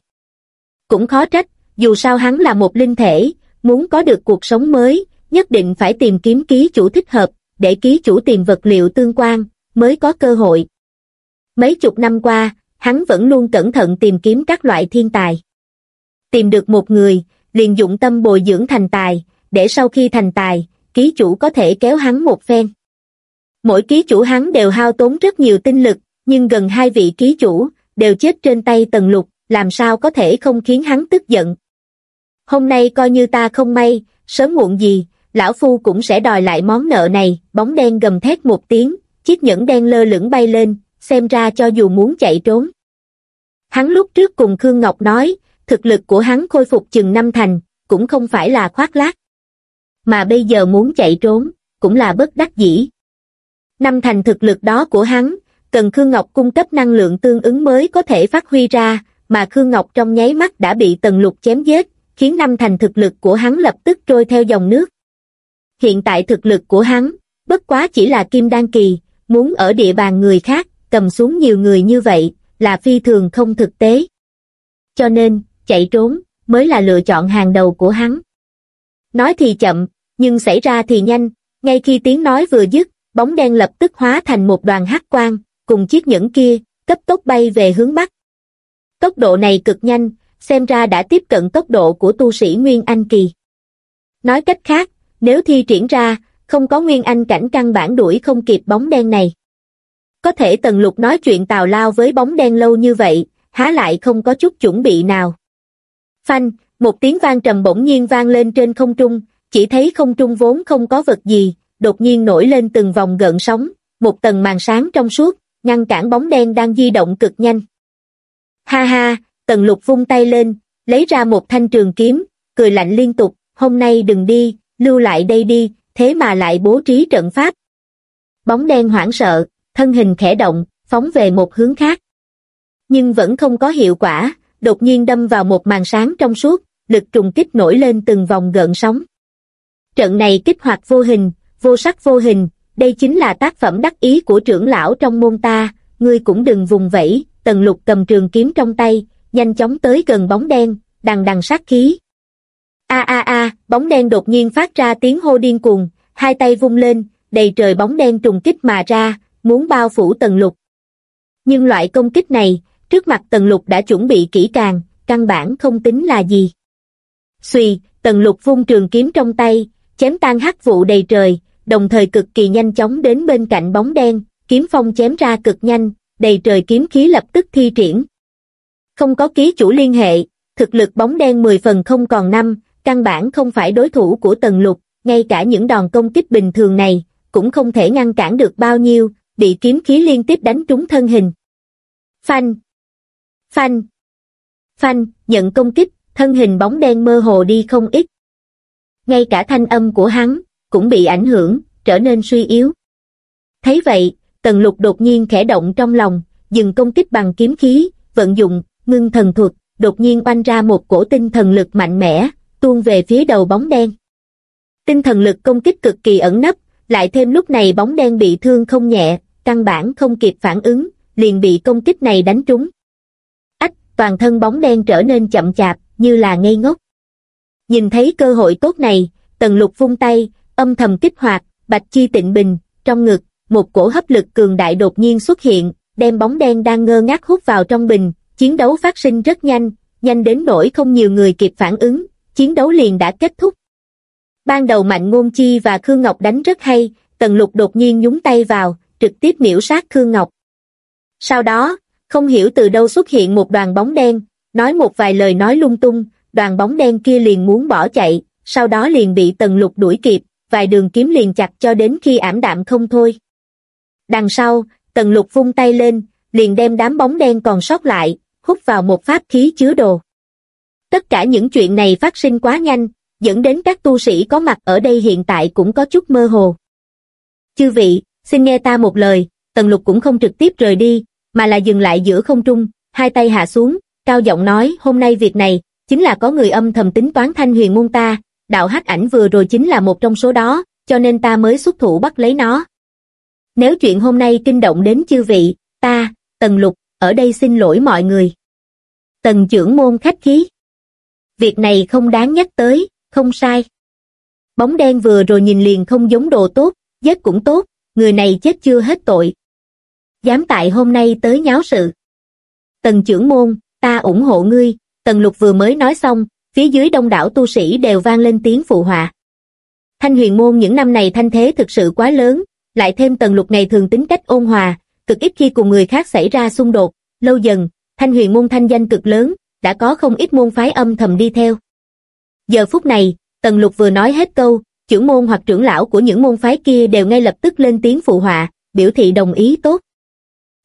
Cũng khó trách, dù sao hắn là một linh thể, muốn có được cuộc sống mới, nhất định phải tìm kiếm ký chủ thích hợp, để ký chủ tìm vật liệu tương quan, mới có cơ hội. Mấy chục năm qua, hắn vẫn luôn cẩn thận tìm kiếm các loại thiên tài. Tìm được một người, liền dụng tâm bồi dưỡng thành tài, để sau khi thành tài, ký chủ có thể kéo hắn một phen. Mỗi ký chủ hắn đều hao tốn rất nhiều tinh lực, nhưng gần hai vị ký chủ, đều chết trên tay tần lục, làm sao có thể không khiến hắn tức giận. Hôm nay coi như ta không may, sớm muộn gì, lão phu cũng sẽ đòi lại món nợ này, bóng đen gầm thét một tiếng, chiếc nhẫn đen lơ lửng bay lên, xem ra cho dù muốn chạy trốn. Hắn lúc trước cùng Khương Ngọc nói, thực lực của hắn khôi phục chừng năm thành, cũng không phải là khoác lác. Mà bây giờ muốn chạy trốn, cũng là bất đắc dĩ. Năm thành thực lực đó của hắn, cần Khương Ngọc cung cấp năng lượng tương ứng mới có thể phát huy ra, mà Khương Ngọc trong nháy mắt đã bị Tần Lục chém giết, khiến năm thành thực lực của hắn lập tức trôi theo dòng nước. Hiện tại thực lực của hắn, bất quá chỉ là kim đan kỳ, muốn ở địa bàn người khác, cầm xuống nhiều người như vậy, là phi thường không thực tế. Cho nên, chạy trốn, mới là lựa chọn hàng đầu của hắn. Nói thì chậm, nhưng xảy ra thì nhanh, ngay khi tiếng nói vừa dứt, bóng đen lập tức hóa thành một đoàn hắc quang, cùng chiếc nhẫn kia, cấp tốc bay về hướng Bắc. Tốc độ này cực nhanh, xem ra đã tiếp cận tốc độ của tu sĩ Nguyên Anh Kỳ. Nói cách khác, nếu thi triển ra, không có Nguyên Anh cảnh căn bản đuổi không kịp bóng đen này. Có thể Tần Lục nói chuyện tào lao với bóng đen lâu như vậy, há lại không có chút chuẩn bị nào. Phanh, một tiếng vang trầm bỗng nhiên vang lên trên không trung, chỉ thấy không trung vốn không có vật gì, đột nhiên nổi lên từng vòng gợn sóng, một tầng màn sáng trong suốt, ngăn cản bóng đen đang di động cực nhanh. Ha ha, Tần Lục vung tay lên, lấy ra một thanh trường kiếm, cười lạnh liên tục, hôm nay đừng đi, lưu lại đây đi, thế mà lại bố trí trận pháp. Bóng đen hoảng sợ, thân hình khẽ động, phóng về một hướng khác. Nhưng vẫn không có hiệu quả, đột nhiên đâm vào một màn sáng trong suốt, lực trùng kích nổi lên từng vòng gợn sóng. Trận này kích hoạt vô hình, vô sắc vô hình, đây chính là tác phẩm đắc ý của trưởng lão trong môn ta, ngươi cũng đừng vùng vẫy, tần lục cầm trường kiếm trong tay, nhanh chóng tới gần bóng đen, đằng đằng sát khí. A a a, bóng đen đột nhiên phát ra tiếng hô điên cuồng, hai tay vung lên, đầy trời bóng đen trùng kích mà ra, muốn bao phủ tần lục. Nhưng loại công kích này, trước mặt tần lục đã chuẩn bị kỹ càng, căn bản không tính là gì. suy tần lục vung trường kiếm trong tay, chém tan hắc vụ đầy trời, đồng thời cực kỳ nhanh chóng đến bên cạnh bóng đen, kiếm phong chém ra cực nhanh, đầy trời kiếm khí lập tức thi triển. Không có ký chủ liên hệ, thực lực bóng đen 10 phần không còn năm, căn bản không phải đối thủ của tần lục, ngay cả những đòn công kích bình thường này, cũng không thể ngăn cản được bao nhiêu, bị kiếm khí liên tiếp đánh trúng thân hình. Phanh! Phanh! Phanh, nhận công kích, thân hình bóng đen mơ hồ đi không ít. Ngay cả thanh âm của hắn, cũng bị ảnh hưởng, trở nên suy yếu. Thấy vậy, tần lục đột nhiên khẽ động trong lòng, dừng công kích bằng kiếm khí, vận dụng, ngưng thần thuật, đột nhiên oanh ra một cổ tinh thần lực mạnh mẽ, tuôn về phía đầu bóng đen. Tinh thần lực công kích cực kỳ ẩn nấp, lại thêm lúc này bóng đen bị thương không nhẹ, căn bản không kịp phản ứng, liền bị công kích này đánh trúng. Ách, toàn thân bóng đen trở nên chậm chạp, như là ngây ngốc. Nhìn thấy cơ hội tốt này, tần lục vung tay, âm thầm kích hoạt, bạch chi tịnh bình, trong ngực, một cổ hấp lực cường đại đột nhiên xuất hiện, đem bóng đen đang ngơ ngác hút vào trong bình, chiến đấu phát sinh rất nhanh, nhanh đến nỗi không nhiều người kịp phản ứng, chiến đấu liền đã kết thúc. Ban đầu Mạnh Ngôn Chi và Khương Ngọc đánh rất hay, Tần Lục đột nhiên nhúng tay vào, trực tiếp miễu sát Khương Ngọc. Sau đó, không hiểu từ đâu xuất hiện một đoàn bóng đen, nói một vài lời nói lung tung, đoàn bóng đen kia liền muốn bỏ chạy, sau đó liền bị Tần Lục đuổi kịp, vài đường kiếm liền chặt cho đến khi ảm đạm không thôi. Đằng sau, Tần Lục vung tay lên, liền đem đám bóng đen còn sót lại, hút vào một pháp khí chứa đồ. Tất cả những chuyện này phát sinh quá nhanh, dẫn đến các tu sĩ có mặt ở đây hiện tại cũng có chút mơ hồ. Chư vị, xin nghe ta một lời, Tần Lục cũng không trực tiếp rời đi, mà là dừng lại giữa không trung, hai tay hạ xuống, cao giọng nói hôm nay việc này, chính là có người âm thầm tính toán thanh huyền môn ta, đạo hắc ảnh vừa rồi chính là một trong số đó, cho nên ta mới xuất thủ bắt lấy nó. Nếu chuyện hôm nay kinh động đến chư vị, ta, Tần Lục, ở đây xin lỗi mọi người. Tần trưởng môn khách khí. Việc này không đáng nhắc tới, không sai. Bóng đen vừa rồi nhìn liền không giống đồ tốt, giết cũng tốt, người này chết chưa hết tội. Dám tại hôm nay tới nháo sự. Tần trưởng môn, ta ủng hộ ngươi, Tần Lục vừa mới nói xong, phía dưới đông đảo tu sĩ đều vang lên tiếng phụ họa. Thanh huyền môn những năm này thanh thế thực sự quá lớn, lại thêm Tần Lục ngày thường tính cách ôn hòa, cực ít khi cùng người khác xảy ra xung đột, lâu dần, thanh huyền môn thanh danh cực lớn, đã có không ít môn phái âm thầm đi theo. Giờ phút này, Tần Lục vừa nói hết câu, trưởng môn hoặc trưởng lão của những môn phái kia đều ngay lập tức lên tiếng phụ họa, biểu thị đồng ý tốt.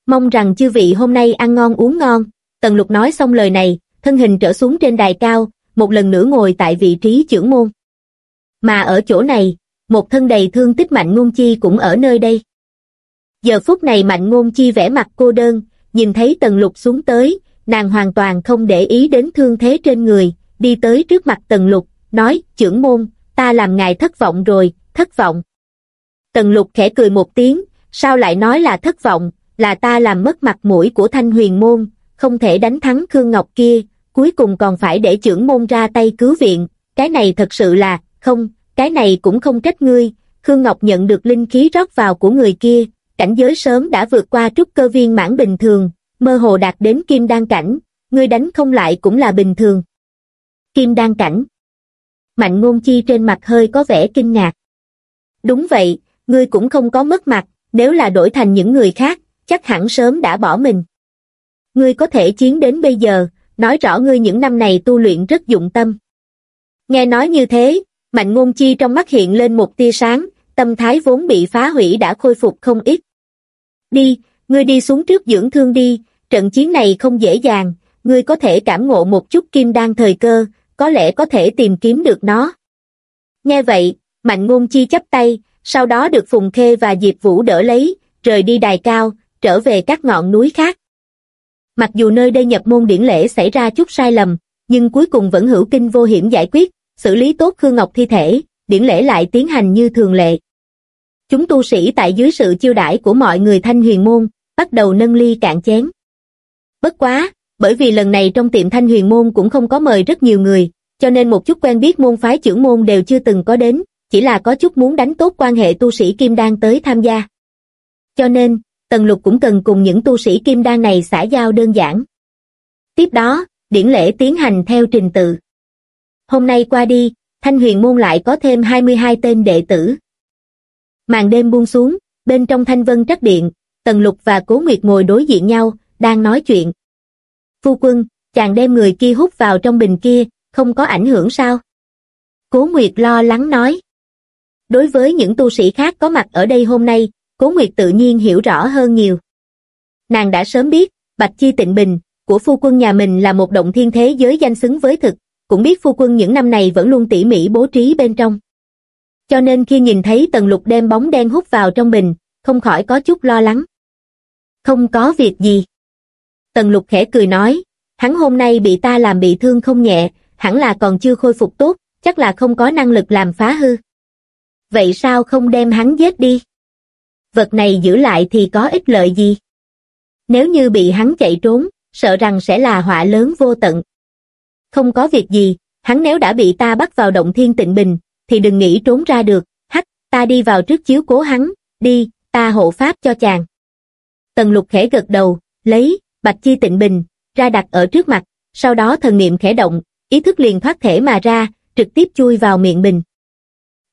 Mong rằng chư vị hôm nay ăn ngon uống ngon, Tần Lục nói xong lời này, thân hình trở xuống trên đài cao, một lần nữa ngồi tại vị trí trưởng môn. Mà ở chỗ này, một thân đầy thương tích Mạnh Ngôn Chi cũng ở nơi đây. Giờ phút này Mạnh Ngôn Chi vẻ mặt cô đơn, nhìn thấy Tần Lục xuống tới, nàng hoàn toàn không để ý đến thương thế trên người, đi tới trước mặt Tần Lục, nói, trưởng môn, ta làm ngài thất vọng rồi, thất vọng. Tần Lục khẽ cười một tiếng, sao lại nói là thất vọng, là ta làm mất mặt mũi của thanh huyền môn, không thể đánh thắng Khương Ngọc kia, cuối cùng còn phải để trưởng môn ra tay cứu viện, cái này thật sự là, không, cái này cũng không trách ngươi, Khương Ngọc nhận được linh khí rót vào của người kia, cảnh giới sớm đã vượt qua trúc cơ viên mãn bình thường, mơ hồ đạt đến kim đan cảnh, ngươi đánh không lại cũng là bình thường. Kim đan cảnh Mạnh ngôn chi trên mặt hơi có vẻ kinh ngạc. Đúng vậy, ngươi cũng không có mất mặt, nếu là đổi thành những người khác, chắc hẳn sớm đã bỏ mình. Ngươi có thể chiến đến bây giờ, nói rõ ngươi những năm này tu luyện rất dụng tâm. Nghe nói như thế, Mạnh ngôn chi trong mắt hiện lên một tia sáng, tâm thái vốn bị phá hủy đã khôi phục không ít. Đi, ngươi đi xuống trước dưỡng thương đi, trận chiến này không dễ dàng, ngươi có thể cảm ngộ một chút kim đan thời cơ, có lẽ có thể tìm kiếm được nó. Nghe vậy, Mạnh Ngôn Chi chấp tay, sau đó được Phùng Khê và Diệp Vũ đỡ lấy, rời đi đài cao, trở về các ngọn núi khác. Mặc dù nơi đây nhập môn điển lễ xảy ra chút sai lầm, nhưng cuối cùng vẫn hữu kinh vô hiểm giải quyết, xử lý tốt Khương Ngọc thi thể, điển lễ lại tiến hành như thường lệ. Chúng tu sĩ tại dưới sự chiêu đãi của mọi người thanh huyền môn, bắt đầu nâng ly cạn chén. Bất quá, bởi vì lần này trong tiệm thanh huyền môn cũng không có mời rất nhiều người, cho nên một chút quen biết môn phái trưởng môn đều chưa từng có đến, chỉ là có chút muốn đánh tốt quan hệ tu sĩ Kim Đan tới tham gia. Cho nên, Tần Lục cũng cần cùng những tu sĩ Kim Đan này xã giao đơn giản. Tiếp đó, điển lễ tiến hành theo trình tự. Hôm nay qua đi, Thanh huyền môn lại có thêm 22 tên đệ tử. Màn đêm buông xuống, bên trong thanh vân trắc điện, Tần Lục và Cố Nguyệt ngồi đối diện nhau, đang nói chuyện. Phu quân, Chàng đem người kia hút vào trong bình kia, không có ảnh hưởng sao? Cố Nguyệt lo lắng nói. Đối với những tu sĩ khác có mặt ở đây hôm nay, Cố Nguyệt tự nhiên hiểu rõ hơn nhiều. Nàng đã sớm biết, Bạch Chi Tịnh Bình, của phu quân nhà mình là một động thiên thế giới danh xứng với thực, cũng biết phu quân những năm này vẫn luôn tỉ mỉ bố trí bên trong. Cho nên khi nhìn thấy Tần Lục đem bóng đen hút vào trong bình, không khỏi có chút lo lắng. Không có việc gì. Tần Lục khẽ cười nói, hắn hôm nay bị ta làm bị thương không nhẹ, hẳn là còn chưa khôi phục tốt, chắc là không có năng lực làm phá hư. Vậy sao không đem hắn giết đi? Vật này giữ lại thì có ích lợi gì? Nếu như bị hắn chạy trốn, sợ rằng sẽ là họa lớn vô tận. Không có việc gì, hắn nếu đã bị ta bắt vào động thiên tịnh bình, thì đừng nghĩ trốn ra được, hắc, ta đi vào trước chiếu cố hắn, đi, ta hộ pháp cho chàng. Tần lục khẽ gật đầu, lấy, bạch chi tịnh bình, ra đặt ở trước mặt, sau đó thần niệm khẽ động, ý thức liền thoát thể mà ra, trực tiếp chui vào miệng bình.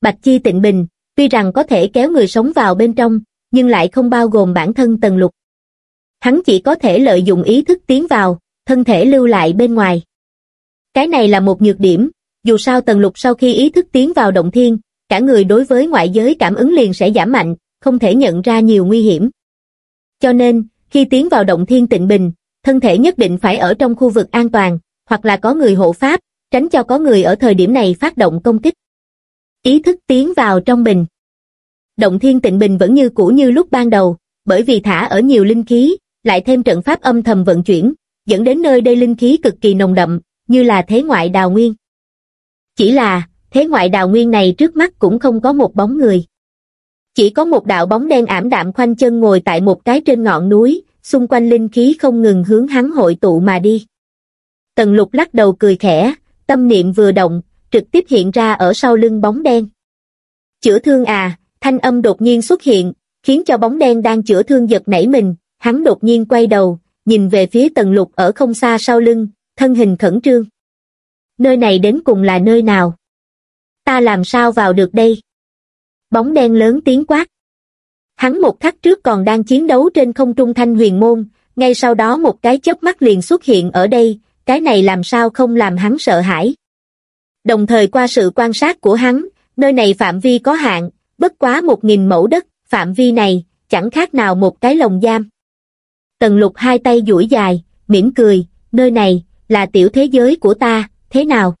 Bạch chi tịnh bình, tuy rằng có thể kéo người sống vào bên trong, nhưng lại không bao gồm bản thân tần lục. Hắn chỉ có thể lợi dụng ý thức tiến vào, thân thể lưu lại bên ngoài. Cái này là một nhược điểm, dù sao tần lục sau khi ý thức tiến vào động thiên, cả người đối với ngoại giới cảm ứng liền sẽ giảm mạnh, không thể nhận ra nhiều nguy hiểm. Cho nên, khi tiến vào động thiên tịnh bình, thân thể nhất định phải ở trong khu vực an toàn, hoặc là có người hộ pháp, tránh cho có người ở thời điểm này phát động công kích. Ý thức tiến vào trong bình. Động thiên tịnh bình vẫn như cũ như lúc ban đầu, bởi vì thả ở nhiều linh khí, lại thêm trận pháp âm thầm vận chuyển, dẫn đến nơi đây linh khí cực kỳ nồng đậm, như là thế ngoại đào nguyên. Chỉ là, thế ngoại đào nguyên này trước mắt cũng không có một bóng người. Chỉ có một đạo bóng đen ảm đạm khoanh chân ngồi tại một cái trên ngọn núi, xung quanh linh khí không ngừng hướng hắn hội tụ mà đi. Tần lục lắc đầu cười khẽ, tâm niệm vừa động, trực tiếp hiện ra ở sau lưng bóng đen. Chữa thương à, thanh âm đột nhiên xuất hiện, khiến cho bóng đen đang chữa thương giật nảy mình, hắn đột nhiên quay đầu, nhìn về phía tần lục ở không xa sau lưng, thân hình khẩn trương. Nơi này đến cùng là nơi nào? Ta làm sao vào được đây? Bóng đen lớn tiếng quát. Hắn một khắc trước còn đang chiến đấu trên không trung thanh huyền môn, ngay sau đó một cái chớp mắt liền xuất hiện ở đây, cái này làm sao không làm hắn sợ hãi. Đồng thời qua sự quan sát của hắn, nơi này phạm vi có hạn, bất quá một nghìn mẫu đất, phạm vi này, chẳng khác nào một cái lồng giam. Tần lục hai tay duỗi dài, mỉm cười, nơi này, là tiểu thế giới của ta, thế nào?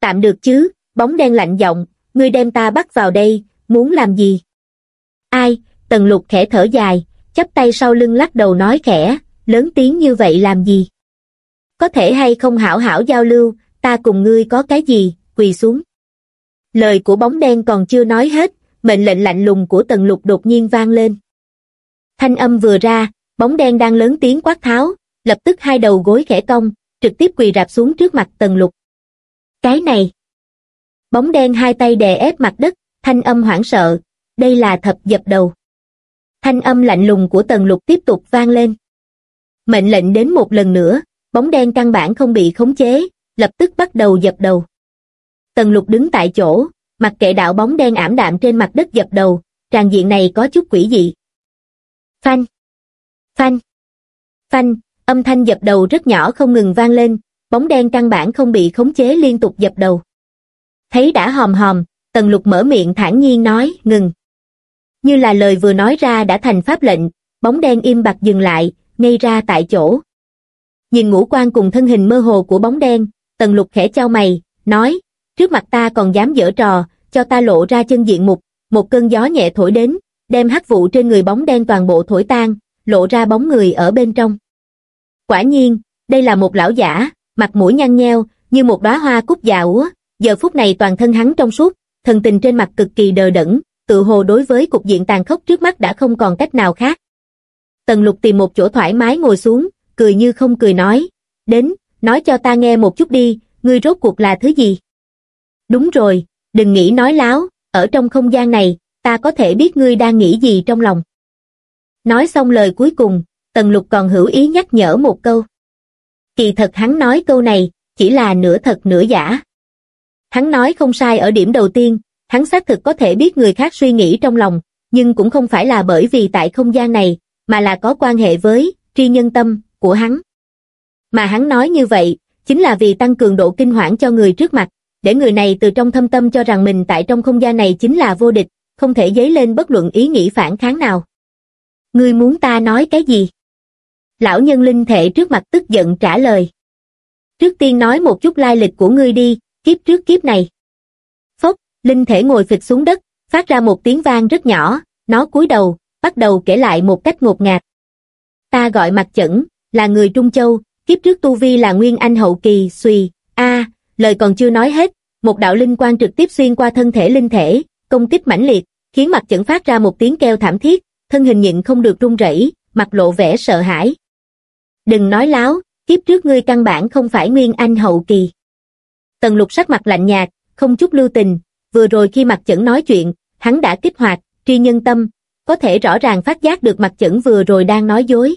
Tạm được chứ, bóng đen lạnh giọng, ngươi đem ta bắt vào đây, muốn làm gì? Ai, tần lục khẽ thở dài, chắp tay sau lưng lắc đầu nói khẽ, lớn tiếng như vậy làm gì? Có thể hay không hảo hảo giao lưu, ta cùng ngươi có cái gì, quỳ xuống. Lời của bóng đen còn chưa nói hết, mệnh lệnh lạnh lùng của tần lục đột nhiên vang lên. Thanh âm vừa ra, bóng đen đang lớn tiếng quát tháo, lập tức hai đầu gối khẽ cong, trực tiếp quỳ rạp xuống trước mặt tần lục. Cái này! Bóng đen hai tay đè ép mặt đất, thanh âm hoảng sợ, đây là thập dập đầu. Thanh âm lạnh lùng của tần lục tiếp tục vang lên. Mệnh lệnh đến một lần nữa, bóng đen căn bản không bị khống chế, lập tức bắt đầu dập đầu. Tần lục đứng tại chỗ, mặc kệ đạo bóng đen ảm đạm trên mặt đất dập đầu, tràn diện này có chút quỷ dị. Phanh! Phanh! Phanh! Âm thanh dập đầu rất nhỏ không ngừng vang lên, bóng đen căn bản không bị khống chế liên tục dập đầu. Thấy đã hòm hòm, tần lục mở miệng thản nhiên nói, ngừng. Như là lời vừa nói ra đã thành pháp lệnh, bóng đen im bặt dừng lại, ngay ra tại chỗ. Nhìn ngũ quan cùng thân hình mơ hồ của bóng đen, tần lục khẽ trao mày, nói, trước mặt ta còn dám dở trò, cho ta lộ ra chân diện mục, một cơn gió nhẹ thổi đến, đem hắc vụ trên người bóng đen toàn bộ thổi tan, lộ ra bóng người ở bên trong. Quả nhiên, đây là một lão giả, mặt mũi nhăn nheo, như một đóa hoa cúc già úa, giờ phút này toàn thân hắn trong suốt, thần tình trên mặt cực kỳ đờ đẫn, tự hồ đối với cục diện tàn khốc trước mắt đã không còn cách nào khác. Tần lục tìm một chỗ thoải mái ngồi xuống, cười như không cười nói, đến, nói cho ta nghe một chút đi, ngươi rốt cuộc là thứ gì? Đúng rồi, đừng nghĩ nói láo, ở trong không gian này, ta có thể biết ngươi đang nghĩ gì trong lòng. Nói xong lời cuối cùng, Tần Lục còn hữu ý nhắc nhở một câu. Kỳ thật hắn nói câu này, chỉ là nửa thật nửa giả. Hắn nói không sai ở điểm đầu tiên, hắn xác thực có thể biết người khác suy nghĩ trong lòng, nhưng cũng không phải là bởi vì tại không gian này, mà là có quan hệ với tri nhân tâm của hắn. Mà hắn nói như vậy, chính là vì tăng cường độ kinh hoảng cho người trước mặt, để người này từ trong thâm tâm cho rằng mình tại trong không gian này chính là vô địch, không thể dấy lên bất luận ý nghĩ phản kháng nào. Ngươi muốn ta nói cái gì? Lão nhân linh thể trước mặt tức giận trả lời. Trước tiên nói một chút lai lịch của ngươi đi, kiếp trước kiếp này. Phốc, linh thể ngồi phịch xuống đất, phát ra một tiếng vang rất nhỏ, nó cúi đầu, bắt đầu kể lại một cách ngột ngạt. Ta gọi mặt chẩn, là người Trung Châu, kiếp trước Tu Vi là Nguyên Anh hậu kỳ, suy, a lời còn chưa nói hết, một đạo linh quang trực tiếp xuyên qua thân thể linh thể, công kích mãnh liệt, khiến mặt chẩn phát ra một tiếng kêu thảm thiết, thân hình nhịn không được run rẩy, mặt lộ vẻ sợ hãi. Đừng nói láo, kiếp trước ngươi căn bản không phải Nguyên Anh hậu kỳ. Tần lục sắc mặt lạnh nhạt, không chút lưu tình, vừa rồi khi mặt chẩn nói chuyện, hắn đã kích hoạt, tri nhân tâm, có thể rõ ràng phát giác được mặt chẩn vừa rồi đang nói dối.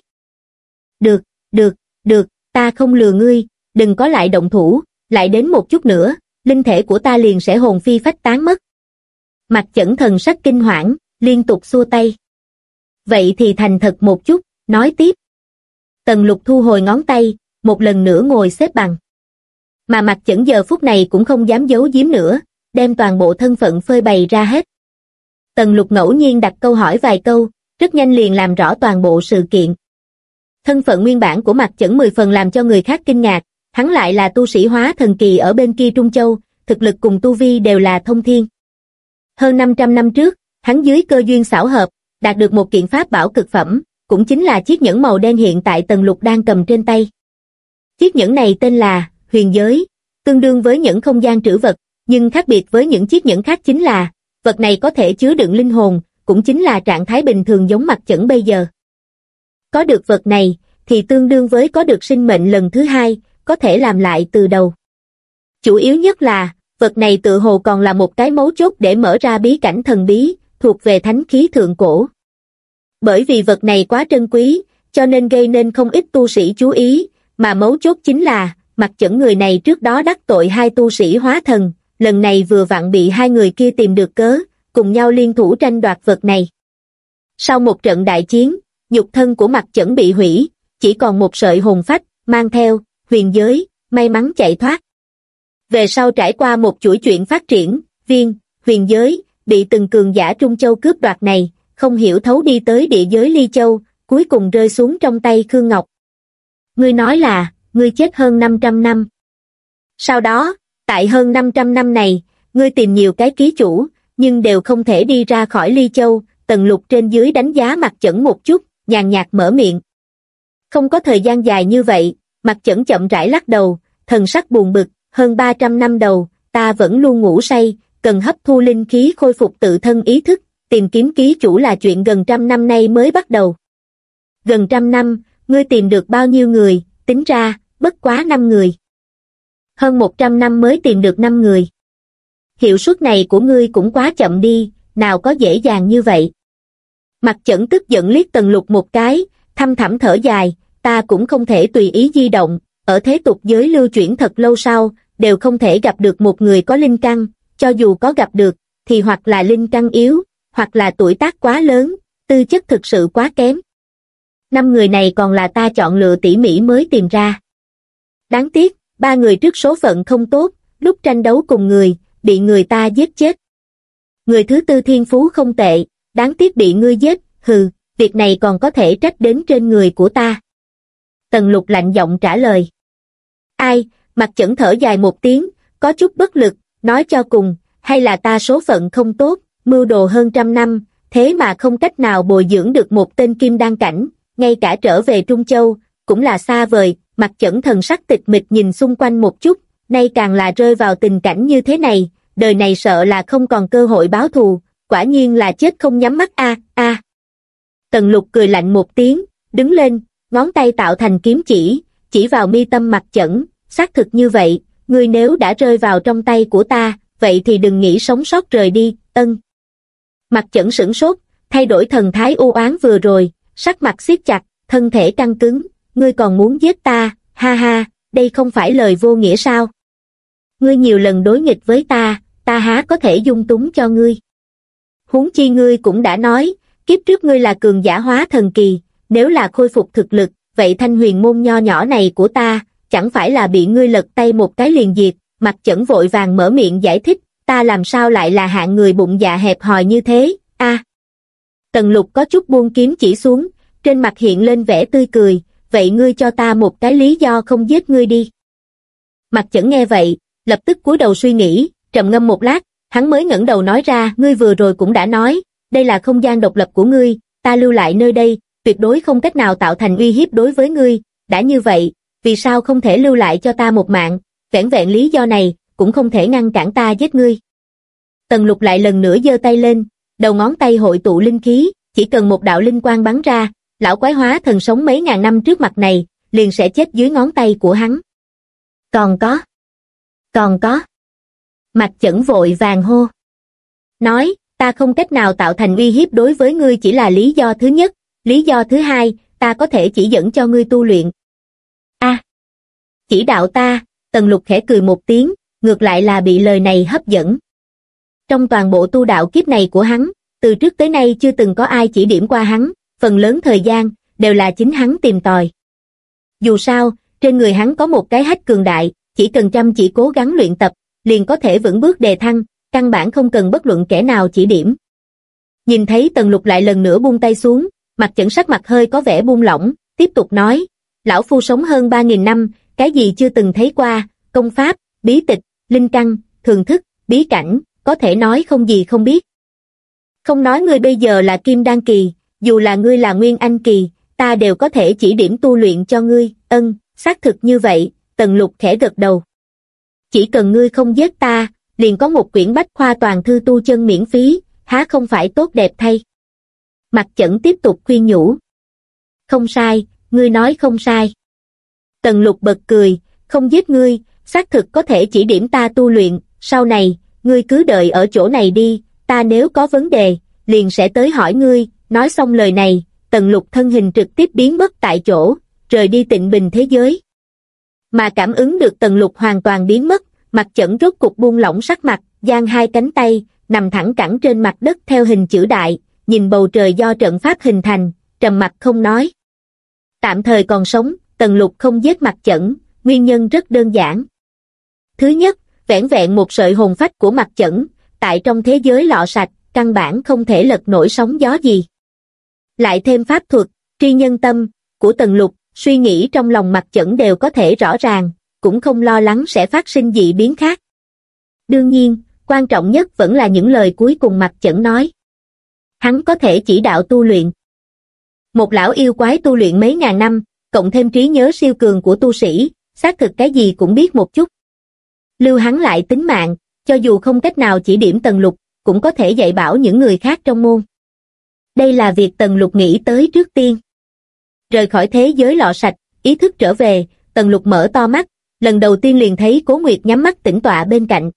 Được, được, được, ta không lừa ngươi, đừng có lại động thủ, lại đến một chút nữa, linh thể của ta liền sẽ hồn phi phách tán mất. Mặt chẩn thần sắc kinh hoảng, liên tục xua tay. Vậy thì thành thật một chút, nói tiếp. Tần lục thu hồi ngón tay, một lần nữa ngồi xếp bằng. Mà mặt chẩn giờ phút này cũng không dám giấu giếm nữa, đem toàn bộ thân phận phơi bày ra hết. Tần lục ngẫu nhiên đặt câu hỏi vài câu, rất nhanh liền làm rõ toàn bộ sự kiện. Thân phận nguyên bản của mặt chẩn mười phần làm cho người khác kinh ngạc, hắn lại là tu sĩ hóa thần kỳ ở bên kia Trung Châu, thực lực cùng tu vi đều là thông thiên. Hơn 500 năm trước, hắn dưới cơ duyên xảo hợp, đạt được một kiện pháp bảo cực phẩm, cũng chính là chiếc nhẫn màu đen hiện tại tần lục đang cầm trên tay. Chiếc nhẫn này tên là huyền giới, tương đương với những không gian trữ vật, nhưng khác biệt với những chiếc nhẫn khác chính là, vật này có thể chứa đựng linh hồn, cũng chính là trạng thái bình thường giống mặt chẩn bây giờ. Có được vật này, thì tương đương với có được sinh mệnh lần thứ hai, có thể làm lại từ đầu. Chủ yếu nhất là, vật này tự hồ còn là một cái mấu chốt để mở ra bí cảnh thần bí, thuộc về thánh khí thượng cổ. Bởi vì vật này quá trân quý, cho nên gây nên không ít tu sĩ chú ý, mà mấu chốt chính là, mặt chẩn người này trước đó đắc tội hai tu sĩ hóa thần, lần này vừa vặn bị hai người kia tìm được cớ, cùng nhau liên thủ tranh đoạt vật này. Sau một trận đại chiến, nhục thân của mặt chẩn bị hủy, chỉ còn một sợi hồn phách, mang theo, huyền giới, may mắn chạy thoát. Về sau trải qua một chuỗi chuyện phát triển, viên, huyền giới, bị từng cường giả Trung Châu cướp đoạt này, không hiểu thấu đi tới địa giới Ly Châu, cuối cùng rơi xuống trong tay Khương Ngọc. Ngươi nói là, ngươi chết hơn 500 năm. Sau đó, tại hơn 500 năm này, ngươi tìm nhiều cái ký chủ, nhưng đều không thể đi ra khỏi Ly Châu, tần lục trên dưới đánh giá mặt chẩn một chút, nhàn nhạt mở miệng. Không có thời gian dài như vậy, mặt chẩn chậm rãi lắc đầu, thần sắc buồn bực, hơn 300 năm đầu, ta vẫn luôn ngủ say, cần hấp thu linh khí khôi phục tự thân ý thức, tìm kiếm ký chủ là chuyện gần trăm năm nay mới bắt đầu. Gần trăm năm, ngươi tìm được bao nhiêu người, tính ra, bất quá năm người. Hơn 100 năm mới tìm được năm người. Hiệu suất này của ngươi cũng quá chậm đi, nào có dễ dàng như vậy. Mặt chẩn tức giận liếc tần lục một cái, thăm thẳm thở dài, ta cũng không thể tùy ý di động, ở thế tục giới lưu chuyển thật lâu sau, đều không thể gặp được một người có linh căn, cho dù có gặp được, thì hoặc là linh căn yếu, hoặc là tuổi tác quá lớn, tư chất thực sự quá kém. Năm người này còn là ta chọn lựa tỉ mỉ mới tìm ra. Đáng tiếc, ba người trước số phận không tốt, lúc tranh đấu cùng người, bị người ta giết chết. Người thứ tư thiên phú không tệ, đáng tiếc bị ngươi giết, hừ, việc này còn có thể trách đến trên người của ta. Tần lục lạnh giọng trả lời. Ai, mặt chẩn thở dài một tiếng, có chút bất lực, nói cho cùng, hay là ta số phận không tốt, mưu đồ hơn trăm năm, thế mà không cách nào bồi dưỡng được một tên kim đan cảnh, ngay cả trở về Trung Châu, cũng là xa vời, mặt chẩn thần sắc tịch mịch nhìn xung quanh một chút, nay càng là rơi vào tình cảnh như thế này, đời này sợ là không còn cơ hội báo thù, quả nhiên là chết không nhắm mắt a a. Tần lục cười lạnh một tiếng, đứng lên, ngón tay tạo thành kiếm chỉ, chỉ vào mi tâm mặt chẩn, xác thực như vậy, ngươi nếu đã rơi vào trong tay của ta, vậy thì đừng nghĩ sống sót rời đi, ân. Mặt chẩn sửng sốt, thay đổi thần thái u oán vừa rồi, sắc mặt siết chặt, thân thể căng cứng, ngươi còn muốn giết ta, ha ha, đây không phải lời vô nghĩa sao? Ngươi nhiều lần đối nghịch với ta, ta há có thể dung túng cho ngươi. Huống chi ngươi cũng đã nói, kiếp trước ngươi là cường giả hóa thần kỳ, nếu là khôi phục thực lực, vậy thanh huyền môn nho nhỏ này của ta, chẳng phải là bị ngươi lật tay một cái liền diệt, mặt chẩn vội vàng mở miệng giải thích, ta làm sao lại là hạng người bụng dạ hẹp hòi như thế, a Tần lục có chút buông kiếm chỉ xuống, trên mặt hiện lên vẻ tươi cười, vậy ngươi cho ta một cái lý do không giết ngươi đi. Mặt chẩn nghe vậy, lập tức cúi đầu suy nghĩ, trầm ngâm một lát, hắn mới ngẩng đầu nói ra, ngươi vừa rồi cũng đã nói, đây là không gian độc lập của ngươi, ta lưu lại nơi đây, tuyệt đối không cách nào tạo thành uy hiếp đối với ngươi, đã như vậy, vì sao không thể lưu lại cho ta một mạng, vẻn vẹn lý do này, cũng không thể ngăn cản ta giết ngươi. Tần lục lại lần nữa giơ tay lên, đầu ngón tay hội tụ linh khí, chỉ cần một đạo linh quang bắn ra, lão quái hóa thần sống mấy ngàn năm trước mặt này, liền sẽ chết dưới ngón tay của hắn. Còn có. Còn có. Mặt chẩn vội vàng hô. Nói, ta không cách nào tạo thành uy hiếp đối với ngươi chỉ là lý do thứ nhất, lý do thứ hai, ta có thể chỉ dẫn cho ngươi tu luyện. a chỉ đạo ta, tần lục khẽ cười một tiếng, ngược lại là bị lời này hấp dẫn. Trong toàn bộ tu đạo kiếp này của hắn, từ trước tới nay chưa từng có ai chỉ điểm qua hắn, phần lớn thời gian, đều là chính hắn tìm tòi. Dù sao, trên người hắn có một cái hách cường đại, chỉ cần chăm chỉ cố gắng luyện tập, liền có thể vững bước đề thăng, căn bản không cần bất luận kẻ nào chỉ điểm. Nhìn thấy Tần Lục lại lần nữa buông tay xuống, mặt chẩn sắc mặt hơi có vẻ buông lỏng, tiếp tục nói, lão phu sống hơn 3.000 năm, cái gì chưa từng thấy qua, công pháp, bí tịch, linh căn, thường thức, bí cảnh, có thể nói không gì không biết. Không nói ngươi bây giờ là Kim Đan Kỳ, dù là ngươi là Nguyên Anh Kỳ, ta đều có thể chỉ điểm tu luyện cho ngươi, ân, xác thực như vậy, Tần Lục khẽ gật đầu. Chỉ cần ngươi không giết ta, liền có một quyển bách khoa toàn thư tu chân miễn phí, há không phải tốt đẹp thay. Mặt chẩn tiếp tục khuyên nhủ. Không sai, ngươi nói không sai. Tần lục bật cười, không giết ngươi, xác thực có thể chỉ điểm ta tu luyện, sau này, ngươi cứ đợi ở chỗ này đi, ta nếu có vấn đề, liền sẽ tới hỏi ngươi, nói xong lời này, tần lục thân hình trực tiếp biến mất tại chỗ, rời đi tịnh bình thế giới. Mà cảm ứng được tần lục hoàn toàn biến mất, mặt chẩn rốt cục buông lỏng sắc mặt, giang hai cánh tay, nằm thẳng cẳng trên mặt đất theo hình chữ đại, nhìn bầu trời do trận pháp hình thành, trầm mặt không nói. Tạm thời còn sống, tần lục không giết mặt chẩn, nguyên nhân rất đơn giản. Thứ nhất, vẻn vẹn một sợi hồn phách của mặt chẩn, tại trong thế giới lọ sạch, căn bản không thể lật nổi sóng gió gì. Lại thêm pháp thuật, tri nhân tâm, của tần lục, suy nghĩ trong lòng mặt chẩn đều có thể rõ ràng, cũng không lo lắng sẽ phát sinh dị biến khác. Đương nhiên, quan trọng nhất vẫn là những lời cuối cùng mặt chẩn nói. Hắn có thể chỉ đạo tu luyện. Một lão yêu quái tu luyện mấy ngàn năm, cộng thêm trí nhớ siêu cường của tu sĩ, xác thực cái gì cũng biết một chút. Lưu hắn lại tính mạng, cho dù không cách nào chỉ điểm tần lục, cũng có thể dạy bảo những người khác trong môn. Đây là việc tần lục nghĩ tới trước tiên. Rời khỏi thế giới lọ sạch, ý thức trở về, tần lục mở to mắt, lần đầu tiên liền thấy cố nguyệt nhắm mắt tĩnh tọa bên cạnh.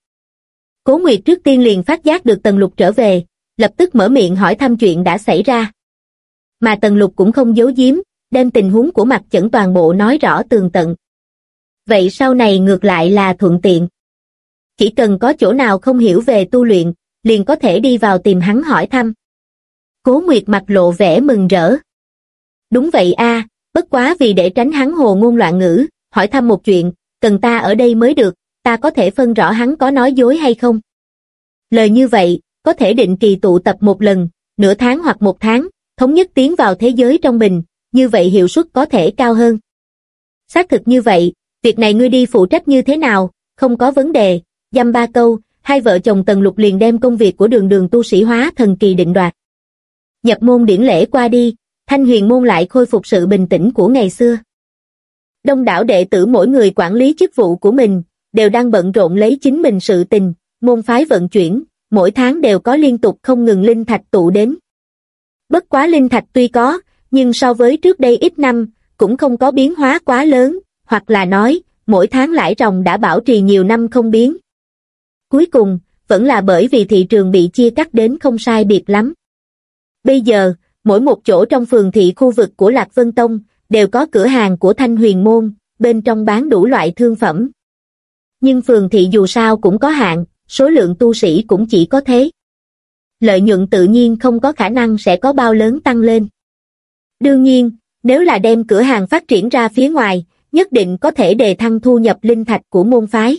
Cố nguyệt trước tiên liền phát giác được tần lục trở về, lập tức mở miệng hỏi thăm chuyện đã xảy ra. Mà tần lục cũng không giấu giếm, đem tình huống của mặt chẩn toàn bộ nói rõ tường tận. Vậy sau này ngược lại là thuận tiện. Chỉ cần có chỗ nào không hiểu về tu luyện, liền có thể đi vào tìm hắn hỏi thăm. Cố Nguyệt mặt lộ vẻ mừng rỡ. Đúng vậy a, bất quá vì để tránh hắn hồ ngôn loạn ngữ, hỏi thăm một chuyện, cần ta ở đây mới được, ta có thể phân rõ hắn có nói dối hay không. Lời như vậy, có thể định kỳ tụ tập một lần, nửa tháng hoặc một tháng, thống nhất tiến vào thế giới trong bình, như vậy hiệu suất có thể cao hơn. Xác thực như vậy, việc này ngươi đi phụ trách như thế nào, không có vấn đề, dăm ba câu, hai vợ chồng Tần Lục liền đem công việc của đường đường tu sĩ hóa thần kỳ định đoạt. Nhập môn điển lễ qua đi, thanh huyền môn lại khôi phục sự bình tĩnh của ngày xưa. Đông đảo đệ tử mỗi người quản lý chức vụ của mình, đều đang bận rộn lấy chính mình sự tình, môn phái vận chuyển, mỗi tháng đều có liên tục không ngừng linh thạch tụ đến. Bất quá linh thạch tuy có, nhưng so với trước đây ít năm, cũng không có biến hóa quá lớn, hoặc là nói, mỗi tháng lãi ròng đã bảo trì nhiều năm không biến. Cuối cùng, vẫn là bởi vì thị trường bị chia cắt đến không sai biệt lắm. Bây giờ, mỗi một chỗ trong phường thị khu vực của Lạc Vân Tông, đều có cửa hàng của Thanh Huyền Môn, bên trong bán đủ loại thương phẩm. Nhưng phường thị dù sao cũng có hạn, số lượng tu sĩ cũng chỉ có thế. Lợi nhuận tự nhiên không có khả năng sẽ có bao lớn tăng lên. Đương nhiên, nếu là đem cửa hàng phát triển ra phía ngoài, nhất định có thể đề thăng thu nhập linh thạch của môn phái.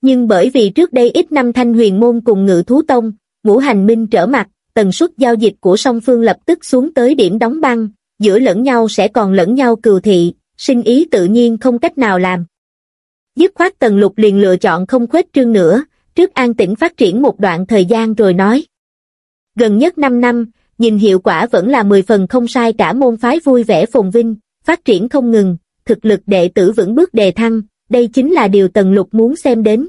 Nhưng bởi vì trước đây ít năm thanh huyền môn cùng ngự thú tông, ngũ hành minh trở mặt, tần suất giao dịch của song phương lập tức xuống tới điểm đóng băng, giữa lẫn nhau sẽ còn lẫn nhau cừu thị, sinh ý tự nhiên không cách nào làm. Dứt khoát tần lục liền lựa chọn không khuếch trương nữa, trước an tĩnh phát triển một đoạn thời gian rồi nói. Gần nhất 5 năm, nhìn hiệu quả vẫn là 10 phần không sai cả môn phái vui vẻ phồn vinh, phát triển không ngừng, thực lực đệ tử vững bước đề thăng, đây chính là điều tần lục muốn xem đến.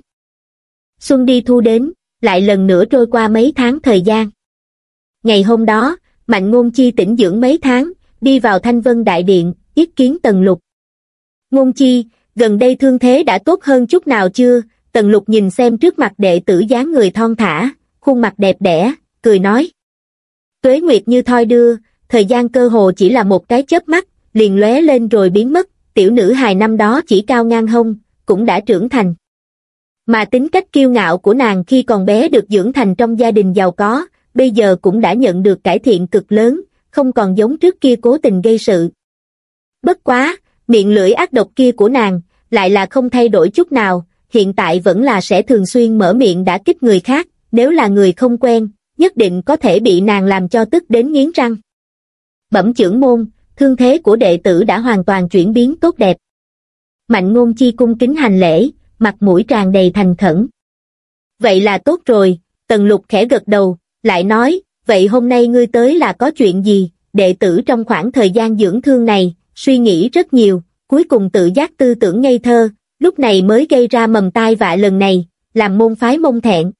Xuân đi thu đến, lại lần nữa trôi qua mấy tháng thời gian. Ngày hôm đó, Mạnh Ngôn Chi tỉnh dưỡng mấy tháng, đi vào Thanh Vân Đại Điện, yết kiến Tần Lục. Ngôn Chi, gần đây thương thế đã tốt hơn chút nào chưa? Tần Lục nhìn xem trước mặt đệ tử dáng người thon thả, khuôn mặt đẹp đẽ, cười nói. Tuế Nguyệt như thoi đưa, thời gian cơ hồ chỉ là một cái chớp mắt, liền lóe lên rồi biến mất, tiểu nữ hài năm đó chỉ cao ngang hông, cũng đã trưởng thành. Mà tính cách kiêu ngạo của nàng khi còn bé được dưỡng thành trong gia đình giàu có, bây giờ cũng đã nhận được cải thiện cực lớn, không còn giống trước kia cố tình gây sự. Bất quá, miệng lưỡi ác độc kia của nàng, lại là không thay đổi chút nào, hiện tại vẫn là sẽ thường xuyên mở miệng đã kích người khác, nếu là người không quen, nhất định có thể bị nàng làm cho tức đến nghiến răng. Bẩm trưởng môn, thương thế của đệ tử đã hoàn toàn chuyển biến tốt đẹp. Mạnh ngôn chi cung kính hành lễ, mặt mũi tràn đầy thành khẩn. Vậy là tốt rồi, tần lục khẽ gật đầu, lại nói, vậy hôm nay ngươi tới là có chuyện gì, đệ tử trong khoảng thời gian dưỡng thương này, suy nghĩ rất nhiều, cuối cùng tự giác tư tưởng ngây thơ, lúc này mới gây ra mầm tai vạ lần này, làm môn phái mông thẹn.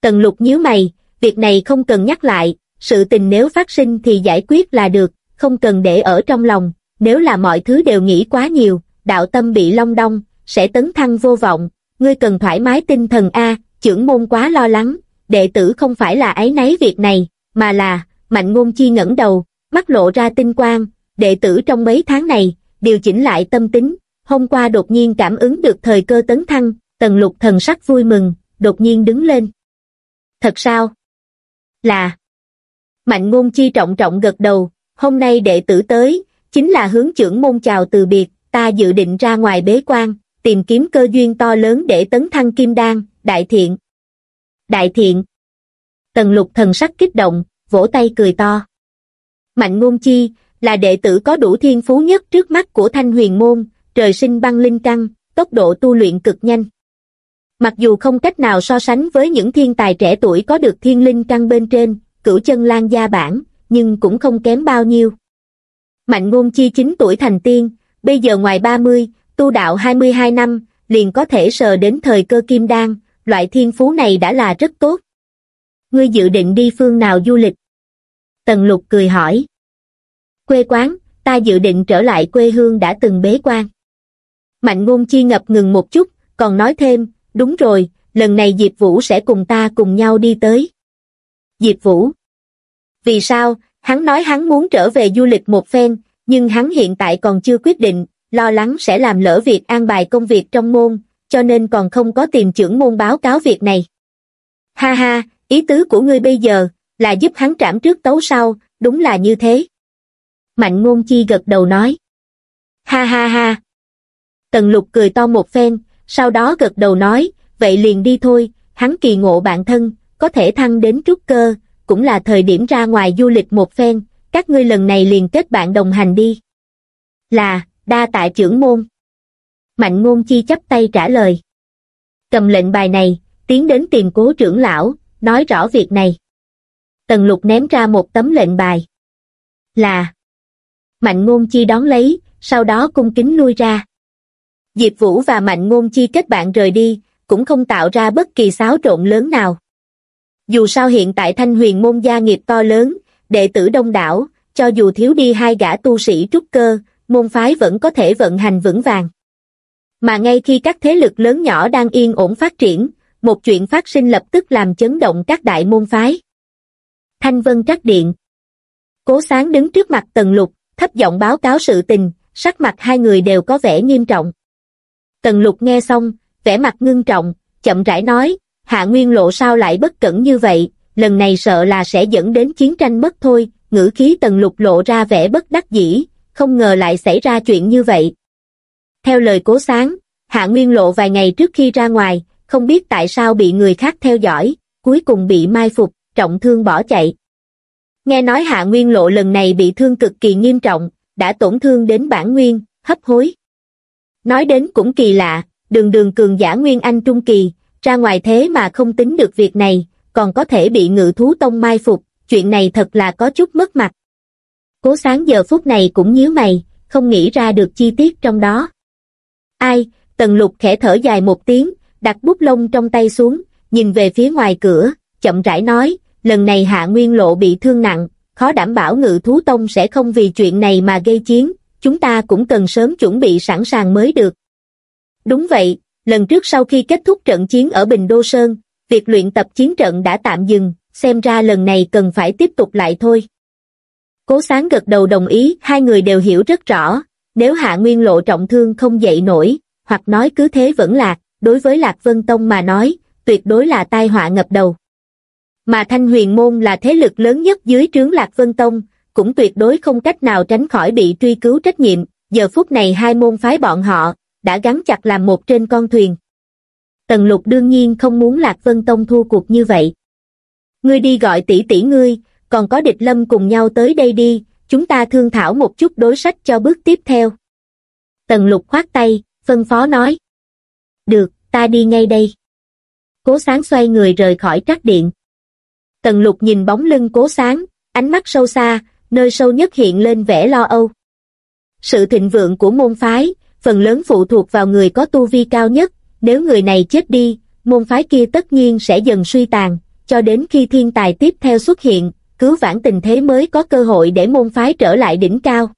Tần lục nhíu mày, việc này không cần nhắc lại, sự tình nếu phát sinh thì giải quyết là được, không cần để ở trong lòng, nếu là mọi thứ đều nghĩ quá nhiều, đạo tâm bị long đong, sẽ tấn thăng vô vọng, ngươi cần thoải mái tinh thần A, trưởng môn quá lo lắng, đệ tử không phải là ấy nấy việc này, mà là, mạnh ngôn chi ngẩng đầu, mắt lộ ra tinh quang, đệ tử trong mấy tháng này, điều chỉnh lại tâm tính, hôm qua đột nhiên cảm ứng được thời cơ tấn thăng, tần lục thần sắc vui mừng, đột nhiên đứng lên. Thật sao? Là. Mạnh ngôn chi trọng trọng gật đầu, hôm nay đệ tử tới, chính là hướng trưởng môn chào từ biệt, ta dự định ra ngoài bế quan, tìm kiếm cơ duyên to lớn để tấn thăng kim đan, đại thiện. Đại thiện. Tần lục thần sắc kích động, vỗ tay cười to. Mạnh ngôn chi, là đệ tử có đủ thiên phú nhất trước mắt của thanh huyền môn, trời sinh băng linh căn, tốc độ tu luyện cực nhanh. Mặc dù không cách nào so sánh với những thiên tài trẻ tuổi có được thiên linh căn bên trên, cửu chân lan gia bản, nhưng cũng không kém bao nhiêu. Mạnh ngôn chi 9 tuổi thành tiên, bây giờ ngoài 30, tu đạo 22 năm, liền có thể sờ đến thời cơ kim đan, loại thiên phú này đã là rất tốt. Ngươi dự định đi phương nào du lịch? Tần lục cười hỏi. Quê quán, ta dự định trở lại quê hương đã từng bế quan. Mạnh ngôn chi ngập ngừng một chút, còn nói thêm, đúng rồi, lần này Diệp Vũ sẽ cùng ta cùng nhau đi tới. Diệp Vũ. Vì sao, hắn nói hắn muốn trở về du lịch một phen, nhưng hắn hiện tại còn chưa quyết định, lo lắng sẽ làm lỡ việc an bài công việc trong môn, cho nên còn không có tìm trưởng môn báo cáo việc này. Ha ha, ý tứ của ngươi bây giờ, là giúp hắn trảm trước tấu sau, đúng là như thế. Mạnh ngôn chi gật đầu nói. Ha ha ha. Tần lục cười to một phen, sau đó gật đầu nói, vậy liền đi thôi, hắn kỳ ngộ bạn thân, có thể thăng đến trúc cơ, cũng là thời điểm ra ngoài du lịch một phen, các ngươi lần này liền kết bạn đồng hành đi. Là, đa tại trưởng môn. Mạnh ngôn chi chấp tay trả lời. Cầm lệnh bài này, tiến đến tìm cố trưởng lão, nói rõ việc này. Tần lục ném ra một tấm lệnh bài. Là. Mạnh ngôn chi đón lấy, sau đó cung kính lui ra. Diệp Vũ và Mạnh ngôn chi kết bạn rời đi, cũng không tạo ra bất kỳ xáo trộn lớn nào. Dù sao hiện tại thanh huyền môn gia nghiệp to lớn, đệ tử đông đảo, cho dù thiếu đi hai gã tu sĩ trúc cơ, môn phái vẫn có thể vận hành vững vàng. Mà ngay khi các thế lực lớn nhỏ đang yên ổn phát triển, một chuyện phát sinh lập tức làm chấn động các đại môn phái. Thanh Vân Trắc Điện Cố sáng đứng trước mặt Tần Lục, thấp giọng báo cáo sự tình, sắc mặt hai người đều có vẻ nghiêm trọng. Tần Lục nghe xong, vẻ mặt ngưng trọng, chậm rãi nói, Hạ Nguyên Lộ sao lại bất cẩn như vậy, lần này sợ là sẽ dẫn đến chiến tranh mất thôi, ngữ khí tần lục lộ ra vẻ bất đắc dĩ, không ngờ lại xảy ra chuyện như vậy. Theo lời cố sáng, Hạ Nguyên Lộ vài ngày trước khi ra ngoài, không biết tại sao bị người khác theo dõi, cuối cùng bị mai phục, trọng thương bỏ chạy. Nghe nói Hạ Nguyên Lộ lần này bị thương cực kỳ nghiêm trọng, đã tổn thương đến bản nguyên, hấp hối. Nói đến cũng kỳ lạ, đường đường cường giả Nguyên Anh Trung Kỳ, ra ngoài thế mà không tính được việc này, còn có thể bị ngự thú tông mai phục, chuyện này thật là có chút mất mặt. Cố sáng giờ phút này cũng nhíu mày, không nghĩ ra được chi tiết trong đó. Ai, tần lục khẽ thở dài một tiếng, đặt bút lông trong tay xuống, nhìn về phía ngoài cửa, chậm rãi nói, lần này hạ nguyên lộ bị thương nặng, khó đảm bảo ngự thú tông sẽ không vì chuyện này mà gây chiến, chúng ta cũng cần sớm chuẩn bị sẵn sàng mới được. Đúng vậy, lần trước sau khi kết thúc trận chiến ở Bình Đô Sơn, việc luyện tập chiến trận đã tạm dừng, xem ra lần này cần phải tiếp tục lại thôi. Cố sáng gật đầu đồng ý, hai người đều hiểu rất rõ, nếu hạ nguyên lộ trọng thương không dậy nổi, hoặc nói cứ thế vẫn lạc, đối với Lạc Vân Tông mà nói, tuyệt đối là tai họa ngập đầu. Mà Thanh Huyền Môn là thế lực lớn nhất dưới trướng Lạc Vân Tông, cũng tuyệt đối không cách nào tránh khỏi bị truy cứu trách nhiệm, giờ phút này hai môn phái bọn họ, đã gắn chặt làm một trên con thuyền. Tần lục đương nhiên không muốn Lạc Vân Tông thua cuộc như vậy. Ngươi đi gọi tỷ tỷ ngươi, còn có địch lâm cùng nhau tới đây đi, chúng ta thương thảo một chút đối sách cho bước tiếp theo. Tần lục khoát tay, phân phó nói. Được, ta đi ngay đây. Cố sáng xoay người rời khỏi trắc điện. Tần lục nhìn bóng lưng cố sáng, ánh mắt sâu xa, nơi sâu nhất hiện lên vẻ lo âu. Sự thịnh vượng của môn phái, phần lớn phụ thuộc vào người có tu vi cao nhất, nếu người này chết đi, môn phái kia tất nhiên sẽ dần suy tàn, cho đến khi thiên tài tiếp theo xuất hiện, cứu vãn tình thế mới có cơ hội để môn phái trở lại đỉnh cao.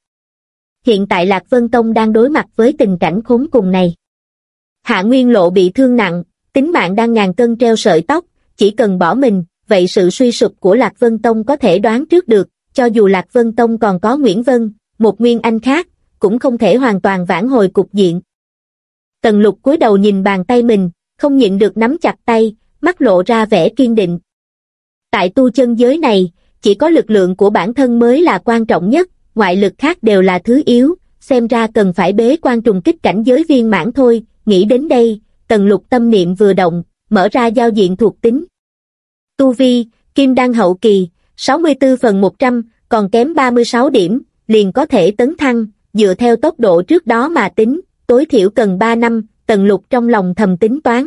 Hiện tại Lạc Vân Tông đang đối mặt với tình cảnh khốn cùng này. Hạ Nguyên Lộ bị thương nặng, tính mạng đang ngàn cân treo sợi tóc, chỉ cần bỏ mình, vậy sự suy sụp của Lạc Vân Tông có thể đoán trước được, cho dù Lạc Vân Tông còn có Nguyễn Vân, một nguyên anh khác, cũng không thể hoàn toàn vãn hồi cục diện. Tần lục cúi đầu nhìn bàn tay mình, không nhịn được nắm chặt tay, mắt lộ ra vẻ kiên định. Tại tu chân giới này, chỉ có lực lượng của bản thân mới là quan trọng nhất, ngoại lực khác đều là thứ yếu, xem ra cần phải bế quan trùng kích cảnh giới viên mãn thôi, nghĩ đến đây, tần lục tâm niệm vừa động, mở ra giao diện thuộc tính. Tu Vi, Kim Đăng Hậu Kỳ, 64 phần 100, còn kém 36 điểm, liền có thể tấn thăng, dựa theo tốc độ trước đó mà tính, tối thiểu cần 3 năm, tần lục trong lòng thầm tính toán.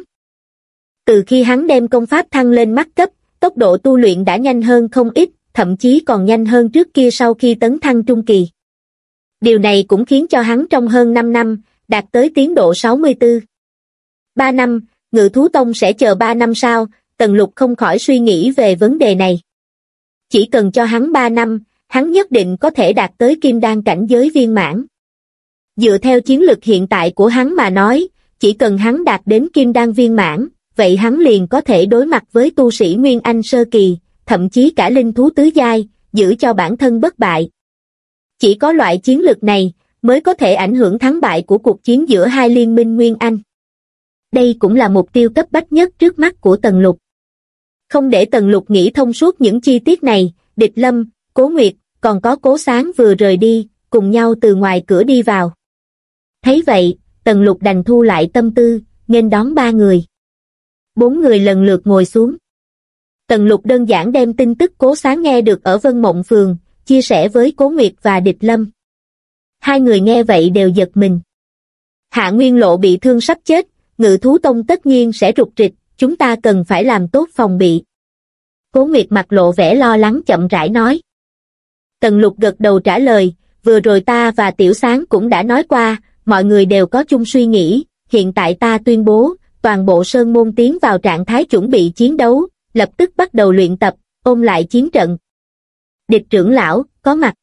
Từ khi hắn đem công pháp thăng lên mắt cấp, tốc độ tu luyện đã nhanh hơn không ít, thậm chí còn nhanh hơn trước kia sau khi tấn thăng trung kỳ. Điều này cũng khiến cho hắn trong hơn 5 năm, đạt tới tiến độ 64. 3 năm, ngự thú tông sẽ chờ 3 năm sau, tần lục không khỏi suy nghĩ về vấn đề này. Chỉ cần cho hắn 3 năm, hắn nhất định có thể đạt tới kim đan cảnh giới viên mãn. Dựa theo chiến lược hiện tại của hắn mà nói, chỉ cần hắn đạt đến kim đan viên mãn, vậy hắn liền có thể đối mặt với tu sĩ Nguyên Anh Sơ Kỳ, thậm chí cả linh thú tứ giai, giữ cho bản thân bất bại. Chỉ có loại chiến lược này, mới có thể ảnh hưởng thắng bại của cuộc chiến giữa hai liên minh Nguyên Anh. Đây cũng là mục tiêu cấp bách nhất trước mắt của Tần Lục. Không để Tần Lục nghĩ thông suốt những chi tiết này, Địch Lâm, Cố Nguyệt, còn có Cố Sáng vừa rời đi, cùng nhau từ ngoài cửa đi vào. Thấy vậy, Tần Lục đành thu lại tâm tư, nên đón ba người. Bốn người lần lượt ngồi xuống. Tần Lục đơn giản đem tin tức Cố Sáng nghe được ở Vân Mộng Phường, chia sẻ với Cố Nguyệt và Địch Lâm. Hai người nghe vậy đều giật mình. Hạ Nguyên Lộ bị thương sắp chết, ngự thú tông tất nhiên sẽ rụt rịch, chúng ta cần phải làm tốt phòng bị. Cố Nguyệt mặt lộ vẻ lo lắng chậm rãi nói. Tần lục gật đầu trả lời, vừa rồi ta và Tiểu Sáng cũng đã nói qua, mọi người đều có chung suy nghĩ, hiện tại ta tuyên bố, toàn bộ Sơn Môn tiến vào trạng thái chuẩn bị chiến đấu, lập tức bắt đầu luyện tập, ôm lại chiến trận. Địch trưởng lão, có mặt.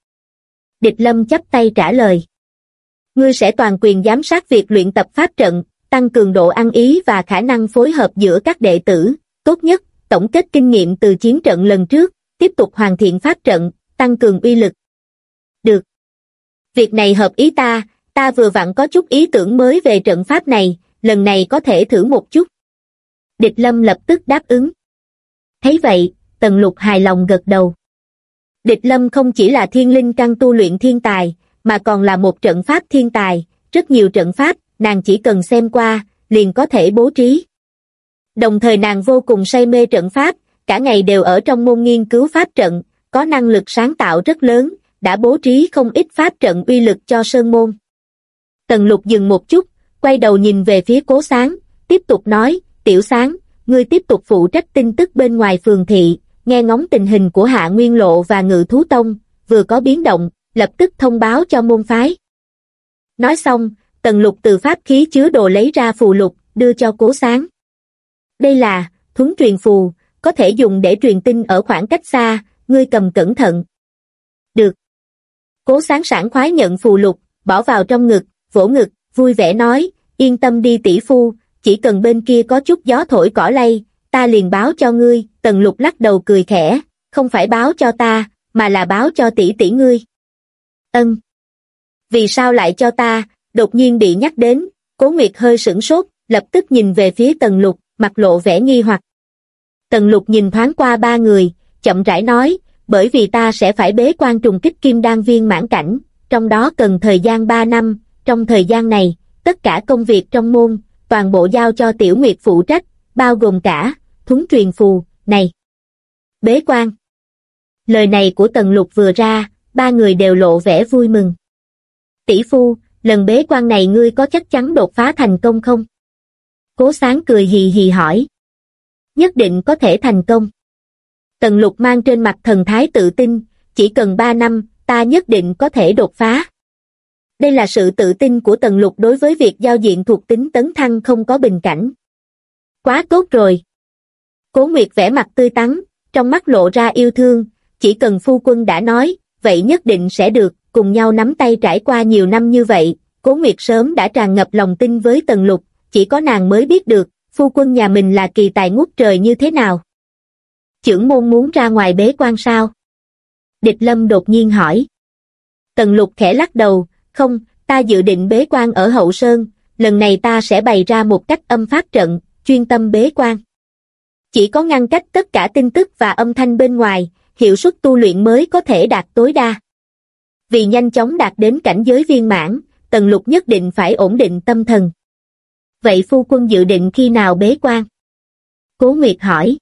Địch Lâm chấp tay trả lời. Ngươi sẽ toàn quyền giám sát việc luyện tập pháp trận, tăng cường độ ăn ý và khả năng phối hợp giữa các đệ tử, tốt nhất, tổng kết kinh nghiệm từ chiến trận lần trước, tiếp tục hoàn thiện pháp trận, tăng cường uy lực. Được. Việc này hợp ý ta, ta vừa vặn có chút ý tưởng mới về trận pháp này, lần này có thể thử một chút. Địch Lâm lập tức đáp ứng. Thấy vậy, Tần Lục hài lòng gật đầu. Địch Lâm không chỉ là thiên linh căn tu luyện thiên tài, mà còn là một trận pháp thiên tài, rất nhiều trận pháp, nàng chỉ cần xem qua, liền có thể bố trí. Đồng thời nàng vô cùng say mê trận pháp, cả ngày đều ở trong môn nghiên cứu pháp trận, có năng lực sáng tạo rất lớn, đã bố trí không ít pháp trận uy lực cho sơn môn. Tần lục dừng một chút, quay đầu nhìn về phía cố sáng, tiếp tục nói, tiểu sáng, ngươi tiếp tục phụ trách tin tức bên ngoài phường thị, nghe ngóng tình hình của Hạ Nguyên Lộ và Ngự Thú Tông, vừa có biến động, lập tức thông báo cho môn phái. Nói xong, tần lục từ pháp khí chứa đồ lấy ra phù lục, đưa cho cố sáng. Đây là, thuấn truyền phù, có thể dùng để truyền tin ở khoảng cách xa, ngươi cầm cẩn thận. Được. Cố sáng sảng khoái nhận phù lục, bỏ vào trong ngực, vỗ ngực, vui vẻ nói, yên tâm đi tỷ phu, chỉ cần bên kia có chút gió thổi cỏ lay, ta liền báo cho ngươi, tần lục lắc đầu cười khẽ, không phải báo cho ta, mà là báo cho tỷ tỷ ngươi. Ân. Vì sao lại cho ta, đột nhiên bị nhắc đến, cố nguyệt hơi sửng sốt, lập tức nhìn về phía tần lục, mặt lộ vẻ nghi hoặc. Tần lục nhìn thoáng qua ba người, chậm rãi nói, bởi vì ta sẽ phải bế quan trùng kích kim đan viên mãn cảnh, trong đó cần thời gian ba năm, trong thời gian này, tất cả công việc trong môn, toàn bộ giao cho tiểu nguyệt phụ trách, bao gồm cả, thúng truyền phù, này. Bế quan. Lời này của Tần Lục vừa ra, ba người đều lộ vẻ vui mừng. Tỷ phu, lần bế quan này ngươi có chắc chắn đột phá thành công không? Cố sáng cười hì hì hỏi. Nhất định có thể thành công. Tần lục mang trên mặt thần thái tự tin, chỉ cần ba năm, ta nhất định có thể đột phá. Đây là sự tự tin của tần lục đối với việc giao diện thuộc tính tấn thăng không có bình cảnh. Quá tốt rồi. Cố Nguyệt vẽ mặt tươi tắn, trong mắt lộ ra yêu thương, chỉ cần phu quân đã nói, vậy nhất định sẽ được, cùng nhau nắm tay trải qua nhiều năm như vậy, Cố Nguyệt sớm đã tràn ngập lòng tin với Tần Lục, chỉ có nàng mới biết được, phu quân nhà mình là kỳ tài ngút trời như thế nào trưởng môn muốn ra ngoài bế quan sao? Địch Lâm đột nhiên hỏi. Tần Lục khẽ lắc đầu, không, ta dự định bế quan ở Hậu Sơn, lần này ta sẽ bày ra một cách âm pháp trận, chuyên tâm bế quan. Chỉ có ngăn cách tất cả tin tức và âm thanh bên ngoài, hiệu suất tu luyện mới có thể đạt tối đa. Vì nhanh chóng đạt đến cảnh giới viên mãn, Tần Lục nhất định phải ổn định tâm thần. Vậy phu quân dự định khi nào bế quan? Cố Nguyệt hỏi.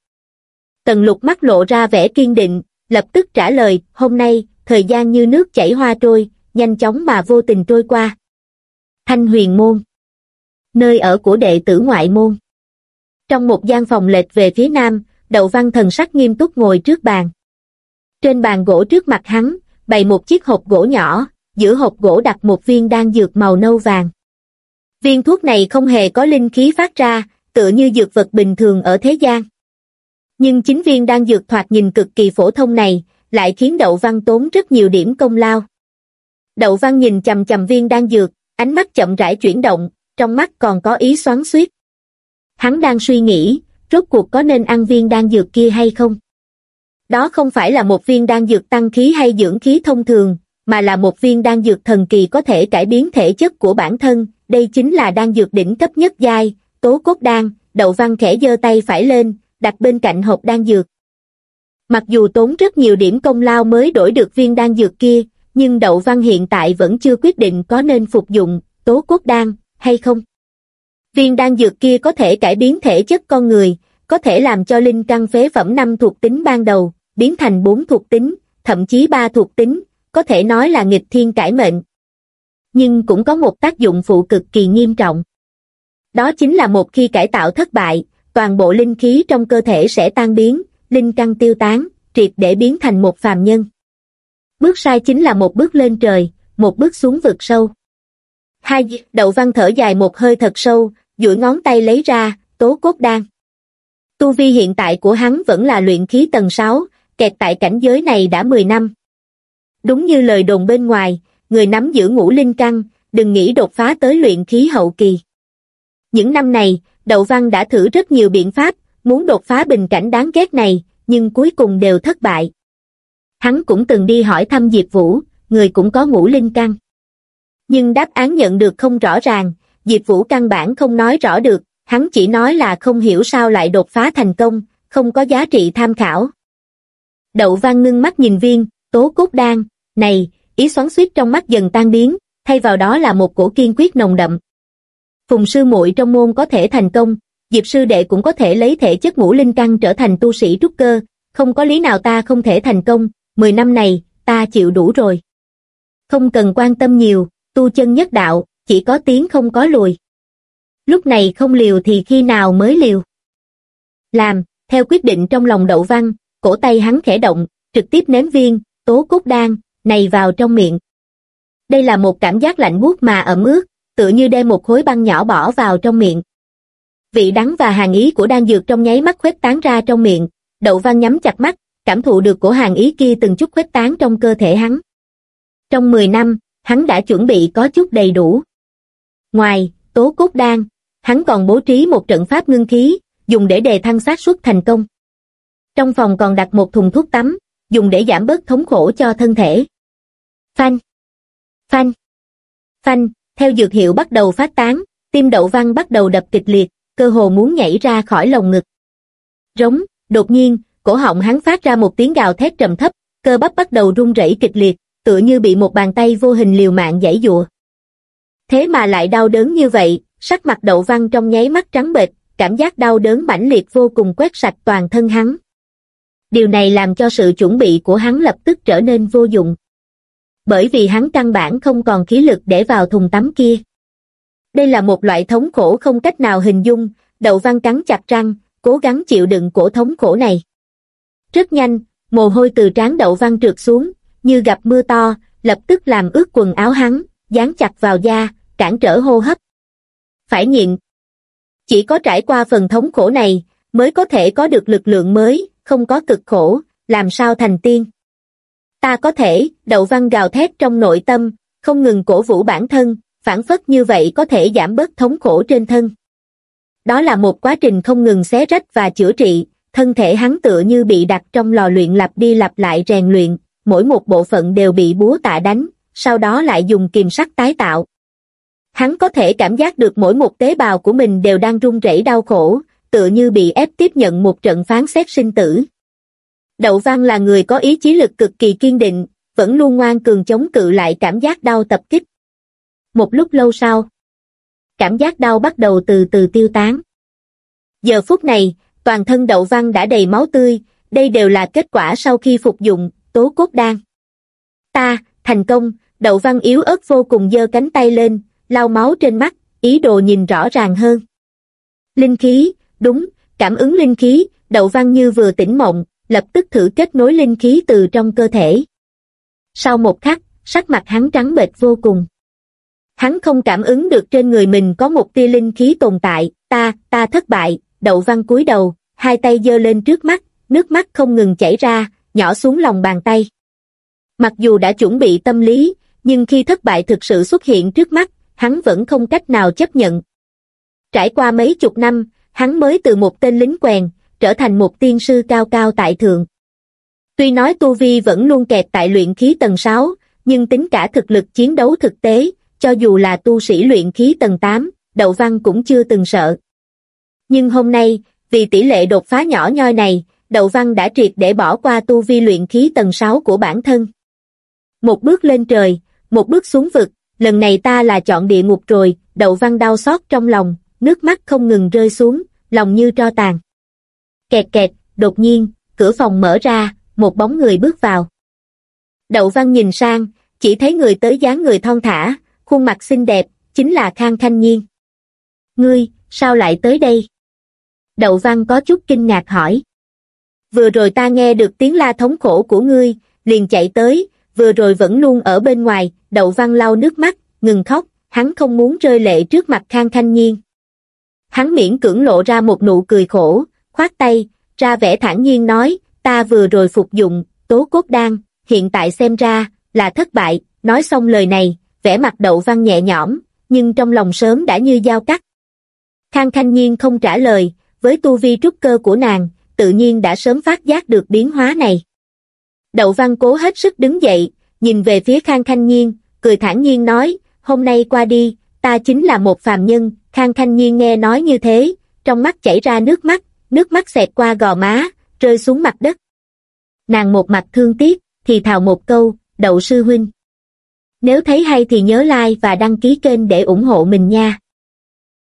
Tần Lục mắt lộ ra vẻ kiên định, lập tức trả lời, hôm nay, thời gian như nước chảy hoa trôi, nhanh chóng mà vô tình trôi qua. Thanh huyền môn Nơi ở của đệ tử ngoại môn Trong một gian phòng lệch về phía nam, đậu văn thần sắc nghiêm túc ngồi trước bàn. Trên bàn gỗ trước mặt hắn, bày một chiếc hộp gỗ nhỏ, giữa hộp gỗ đặt một viên đan dược màu nâu vàng. Viên thuốc này không hề có linh khí phát ra, tựa như dược vật bình thường ở thế gian. Nhưng chính viên đang dược thoạt nhìn cực kỳ phổ thông này, lại khiến Đậu Văn tốn rất nhiều điểm công lao. Đậu Văn nhìn chầm chầm viên đang dược, ánh mắt chậm rãi chuyển động, trong mắt còn có ý xoắn xuýt. Hắn đang suy nghĩ, rốt cuộc có nên ăn viên đan dược kia hay không? Đó không phải là một viên đan dược tăng khí hay dưỡng khí thông thường, mà là một viên đan dược thần kỳ có thể cải biến thể chất của bản thân, đây chính là đan dược đỉnh cấp nhất giai, tố cốt đan, đậu văn khẽ giơ tay phải lên, đặt bên cạnh hộp đan dược. Mặc dù tốn rất nhiều điểm công lao mới đổi được viên đan dược kia, nhưng đậu văn hiện tại vẫn chưa quyết định có nên phục dụng tố cốt đan hay không. Viên đan dược kia có thể cải biến thể chất con người, có thể làm cho linh căn phế phẩm năm thuộc tính ban đầu, biến thành bốn thuộc tính, thậm chí ba thuộc tính, có thể nói là nghịch thiên cải mệnh. Nhưng cũng có một tác dụng phụ cực kỳ nghiêm trọng. Đó chính là một khi cải tạo thất bại, toàn bộ linh khí trong cơ thể sẽ tan biến, linh căn tiêu tán, triệt để biến thành một phàm nhân. Bước sai chính là một bước lên trời, một bước xuống vực sâu. Hai, đậu văn thở dài một hơi thật sâu, duỗi ngón tay lấy ra, tố cốt đan. Tu vi hiện tại của hắn vẫn là luyện khí tầng 6, kẹt tại cảnh giới này đã 10 năm. Đúng như lời đồn bên ngoài, người nắm giữ ngũ linh căn, đừng nghĩ đột phá tới luyện khí hậu kỳ. Những năm này, Đậu Văn đã thử rất nhiều biện pháp, muốn đột phá bình cảnh đáng ghét này, nhưng cuối cùng đều thất bại. Hắn cũng từng đi hỏi thăm Diệp Vũ, người cũng có ngũ linh căn. Nhưng đáp án nhận được không rõ ràng, Diệp Vũ căn bản không nói rõ được, hắn chỉ nói là không hiểu sao lại đột phá thành công, không có giá trị tham khảo. Đậu Văn ngưng mắt nhìn viên, tố cốt đan, này, ý xoắn suýt trong mắt dần tan biến, thay vào đó là một cổ kiên quyết nồng đậm. Phùng sư muội trong môn có thể thành công, Diệp sư đệ cũng có thể lấy thể chất ngũ linh căn trở thành tu sĩ trúc cơ, không có lý nào ta không thể thành công, 10 năm này, ta chịu đủ rồi. Không cần quan tâm nhiều, tu chân nhất đạo, chỉ có tiến không có lùi. Lúc này không liều thì khi nào mới liều? Làm, theo quyết định trong lòng đậu văn, cổ tay hắn khẽ động, trực tiếp ném viên, tố cốt đan, này vào trong miệng. Đây là một cảm giác lạnh buốt mà ẩm ướt, tựa như đem một khối băng nhỏ bỏ vào trong miệng. Vị đắng và hàng ý của đan dược trong nháy mắt khuếch tán ra trong miệng, đậu văn nhắm chặt mắt, cảm thụ được của hàng ý kia từng chút khuếch tán trong cơ thể hắn. Trong 10 năm, hắn đã chuẩn bị có chút đầy đủ. Ngoài, tố cốt đan, hắn còn bố trí một trận pháp ngưng khí, dùng để đề thăng xác suất thành công. Trong phòng còn đặt một thùng thuốc tắm, dùng để giảm bớt thống khổ cho thân thể. Phanh! Phanh! Phanh! Theo dược hiệu bắt đầu phát tán, tim đậu văn bắt đầu đập kịch liệt, cơ hồ muốn nhảy ra khỏi lồng ngực. Rống, đột nhiên, cổ họng hắn phát ra một tiếng gào thét trầm thấp, cơ bắp bắt đầu run rẩy kịch liệt, tựa như bị một bàn tay vô hình liều mạng giãy dụa. Thế mà lại đau đớn như vậy, sắc mặt đậu văn trong nháy mắt trắng bệch, cảm giác đau đớn mãnh liệt vô cùng quét sạch toàn thân hắn. Điều này làm cho sự chuẩn bị của hắn lập tức trở nên vô dụng. Bởi vì hắn căn bản không còn khí lực để vào thùng tắm kia. Đây là một loại thống khổ không cách nào hình dung, đậu văn cắn chặt răng, cố gắng chịu đựng cổ thống khổ này. Rất nhanh, mồ hôi từ trán đậu văn trượt xuống, như gặp mưa to, lập tức làm ướt quần áo hắn, dán chặt vào da, cản trở hô hấp. Phải nhịn. Chỉ có trải qua phần thống khổ này, mới có thể có được lực lượng mới, không có cực khổ, làm sao thành tiên. Ta có thể, đậu văn gào thét trong nội tâm, không ngừng cổ vũ bản thân, phản phất như vậy có thể giảm bớt thống khổ trên thân. Đó là một quá trình không ngừng xé rách và chữa trị, thân thể hắn tựa như bị đặt trong lò luyện lặp đi lặp lại rèn luyện, mỗi một bộ phận đều bị búa tạ đánh, sau đó lại dùng kiềm sắt tái tạo. Hắn có thể cảm giác được mỗi một tế bào của mình đều đang run rẩy đau khổ, tựa như bị ép tiếp nhận một trận phán xét sinh tử. Đậu Văn là người có ý chí lực cực kỳ kiên định, vẫn luôn ngoan cường chống cự lại cảm giác đau tập kích. Một lúc lâu sau, cảm giác đau bắt đầu từ từ tiêu tán. Giờ phút này, toàn thân đậu văn đã đầy máu tươi, đây đều là kết quả sau khi phục dụng, tố cốt đan. Ta, thành công, đậu văn yếu ớt vô cùng giơ cánh tay lên, lau máu trên mắt, ý đồ nhìn rõ ràng hơn. Linh khí, đúng, cảm ứng linh khí, đậu văn như vừa tỉnh mộng, lập tức thử kết nối linh khí từ trong cơ thể. Sau một khắc, sắc mặt hắn trắng bệch vô cùng. Hắn không cảm ứng được trên người mình có một tia linh khí tồn tại, ta, ta thất bại, đậu văn cúi đầu, hai tay giơ lên trước mắt, nước mắt không ngừng chảy ra, nhỏ xuống lòng bàn tay. Mặc dù đã chuẩn bị tâm lý, nhưng khi thất bại thực sự xuất hiện trước mắt, hắn vẫn không cách nào chấp nhận. Trải qua mấy chục năm, hắn mới từ một tên lính quèn, trở thành một tiên sư cao cao tại thượng. Tuy nói Tu Vi vẫn luôn kẹt tại luyện khí tầng 6, nhưng tính cả thực lực chiến đấu thực tế, cho dù là tu sĩ luyện khí tầng 8, Đậu Văn cũng chưa từng sợ. Nhưng hôm nay, vì tỷ lệ đột phá nhỏ nhoi này, Đậu Văn đã triệt để bỏ qua tu vi luyện khí tầng 6 của bản thân. Một bước lên trời, một bước xuống vực, lần này ta là chọn địa ngục rồi, Đậu Văn đau xót trong lòng, nước mắt không ngừng rơi xuống, lòng như tro tàn. Kẹt kẹt, đột nhiên, cửa phòng mở ra, một bóng người bước vào. Đậu Văn nhìn sang, chỉ thấy người tới dáng người thon thả, khuôn mặt xinh đẹp, chính là Khang Khanh Nhiên. Ngươi, sao lại tới đây? Đậu Văn có chút kinh ngạc hỏi. Vừa rồi ta nghe được tiếng la thống khổ của ngươi, liền chạy tới, vừa rồi vẫn luôn ở bên ngoài, Đậu Văn lau nước mắt, ngừng khóc, hắn không muốn rơi lệ trước mặt Khang Khanh Nhiên. Hắn miễn cưỡng lộ ra một nụ cười khổ, khoát tay, ra vẻ thản nhiên nói, ta vừa rồi phục dụng, tố cốt đan, hiện tại xem ra, là thất bại, nói xong lời này, vẻ mặt đậu văn nhẹ nhõm, nhưng trong lòng sớm đã như dao cắt. Khang Thanh Nhiên không trả lời, với tu vi trúc cơ của nàng, tự nhiên đã sớm phát giác được biến hóa này. Đậu văn cố hết sức đứng dậy, nhìn về phía Khang Thanh Nhiên, cười thản nhiên nói, hôm nay qua đi, ta chính là một phàm nhân, Khang Thanh Nhiên nghe nói như thế, trong mắt chảy ra nước mắt, nước mắt xẹt qua gò má, rơi xuống mặt đất. Nàng một mặt thương tiếc, thì thào một câu, đậu sư huynh. Nếu thấy hay thì nhớ like và đăng ký kênh để ủng hộ mình nha.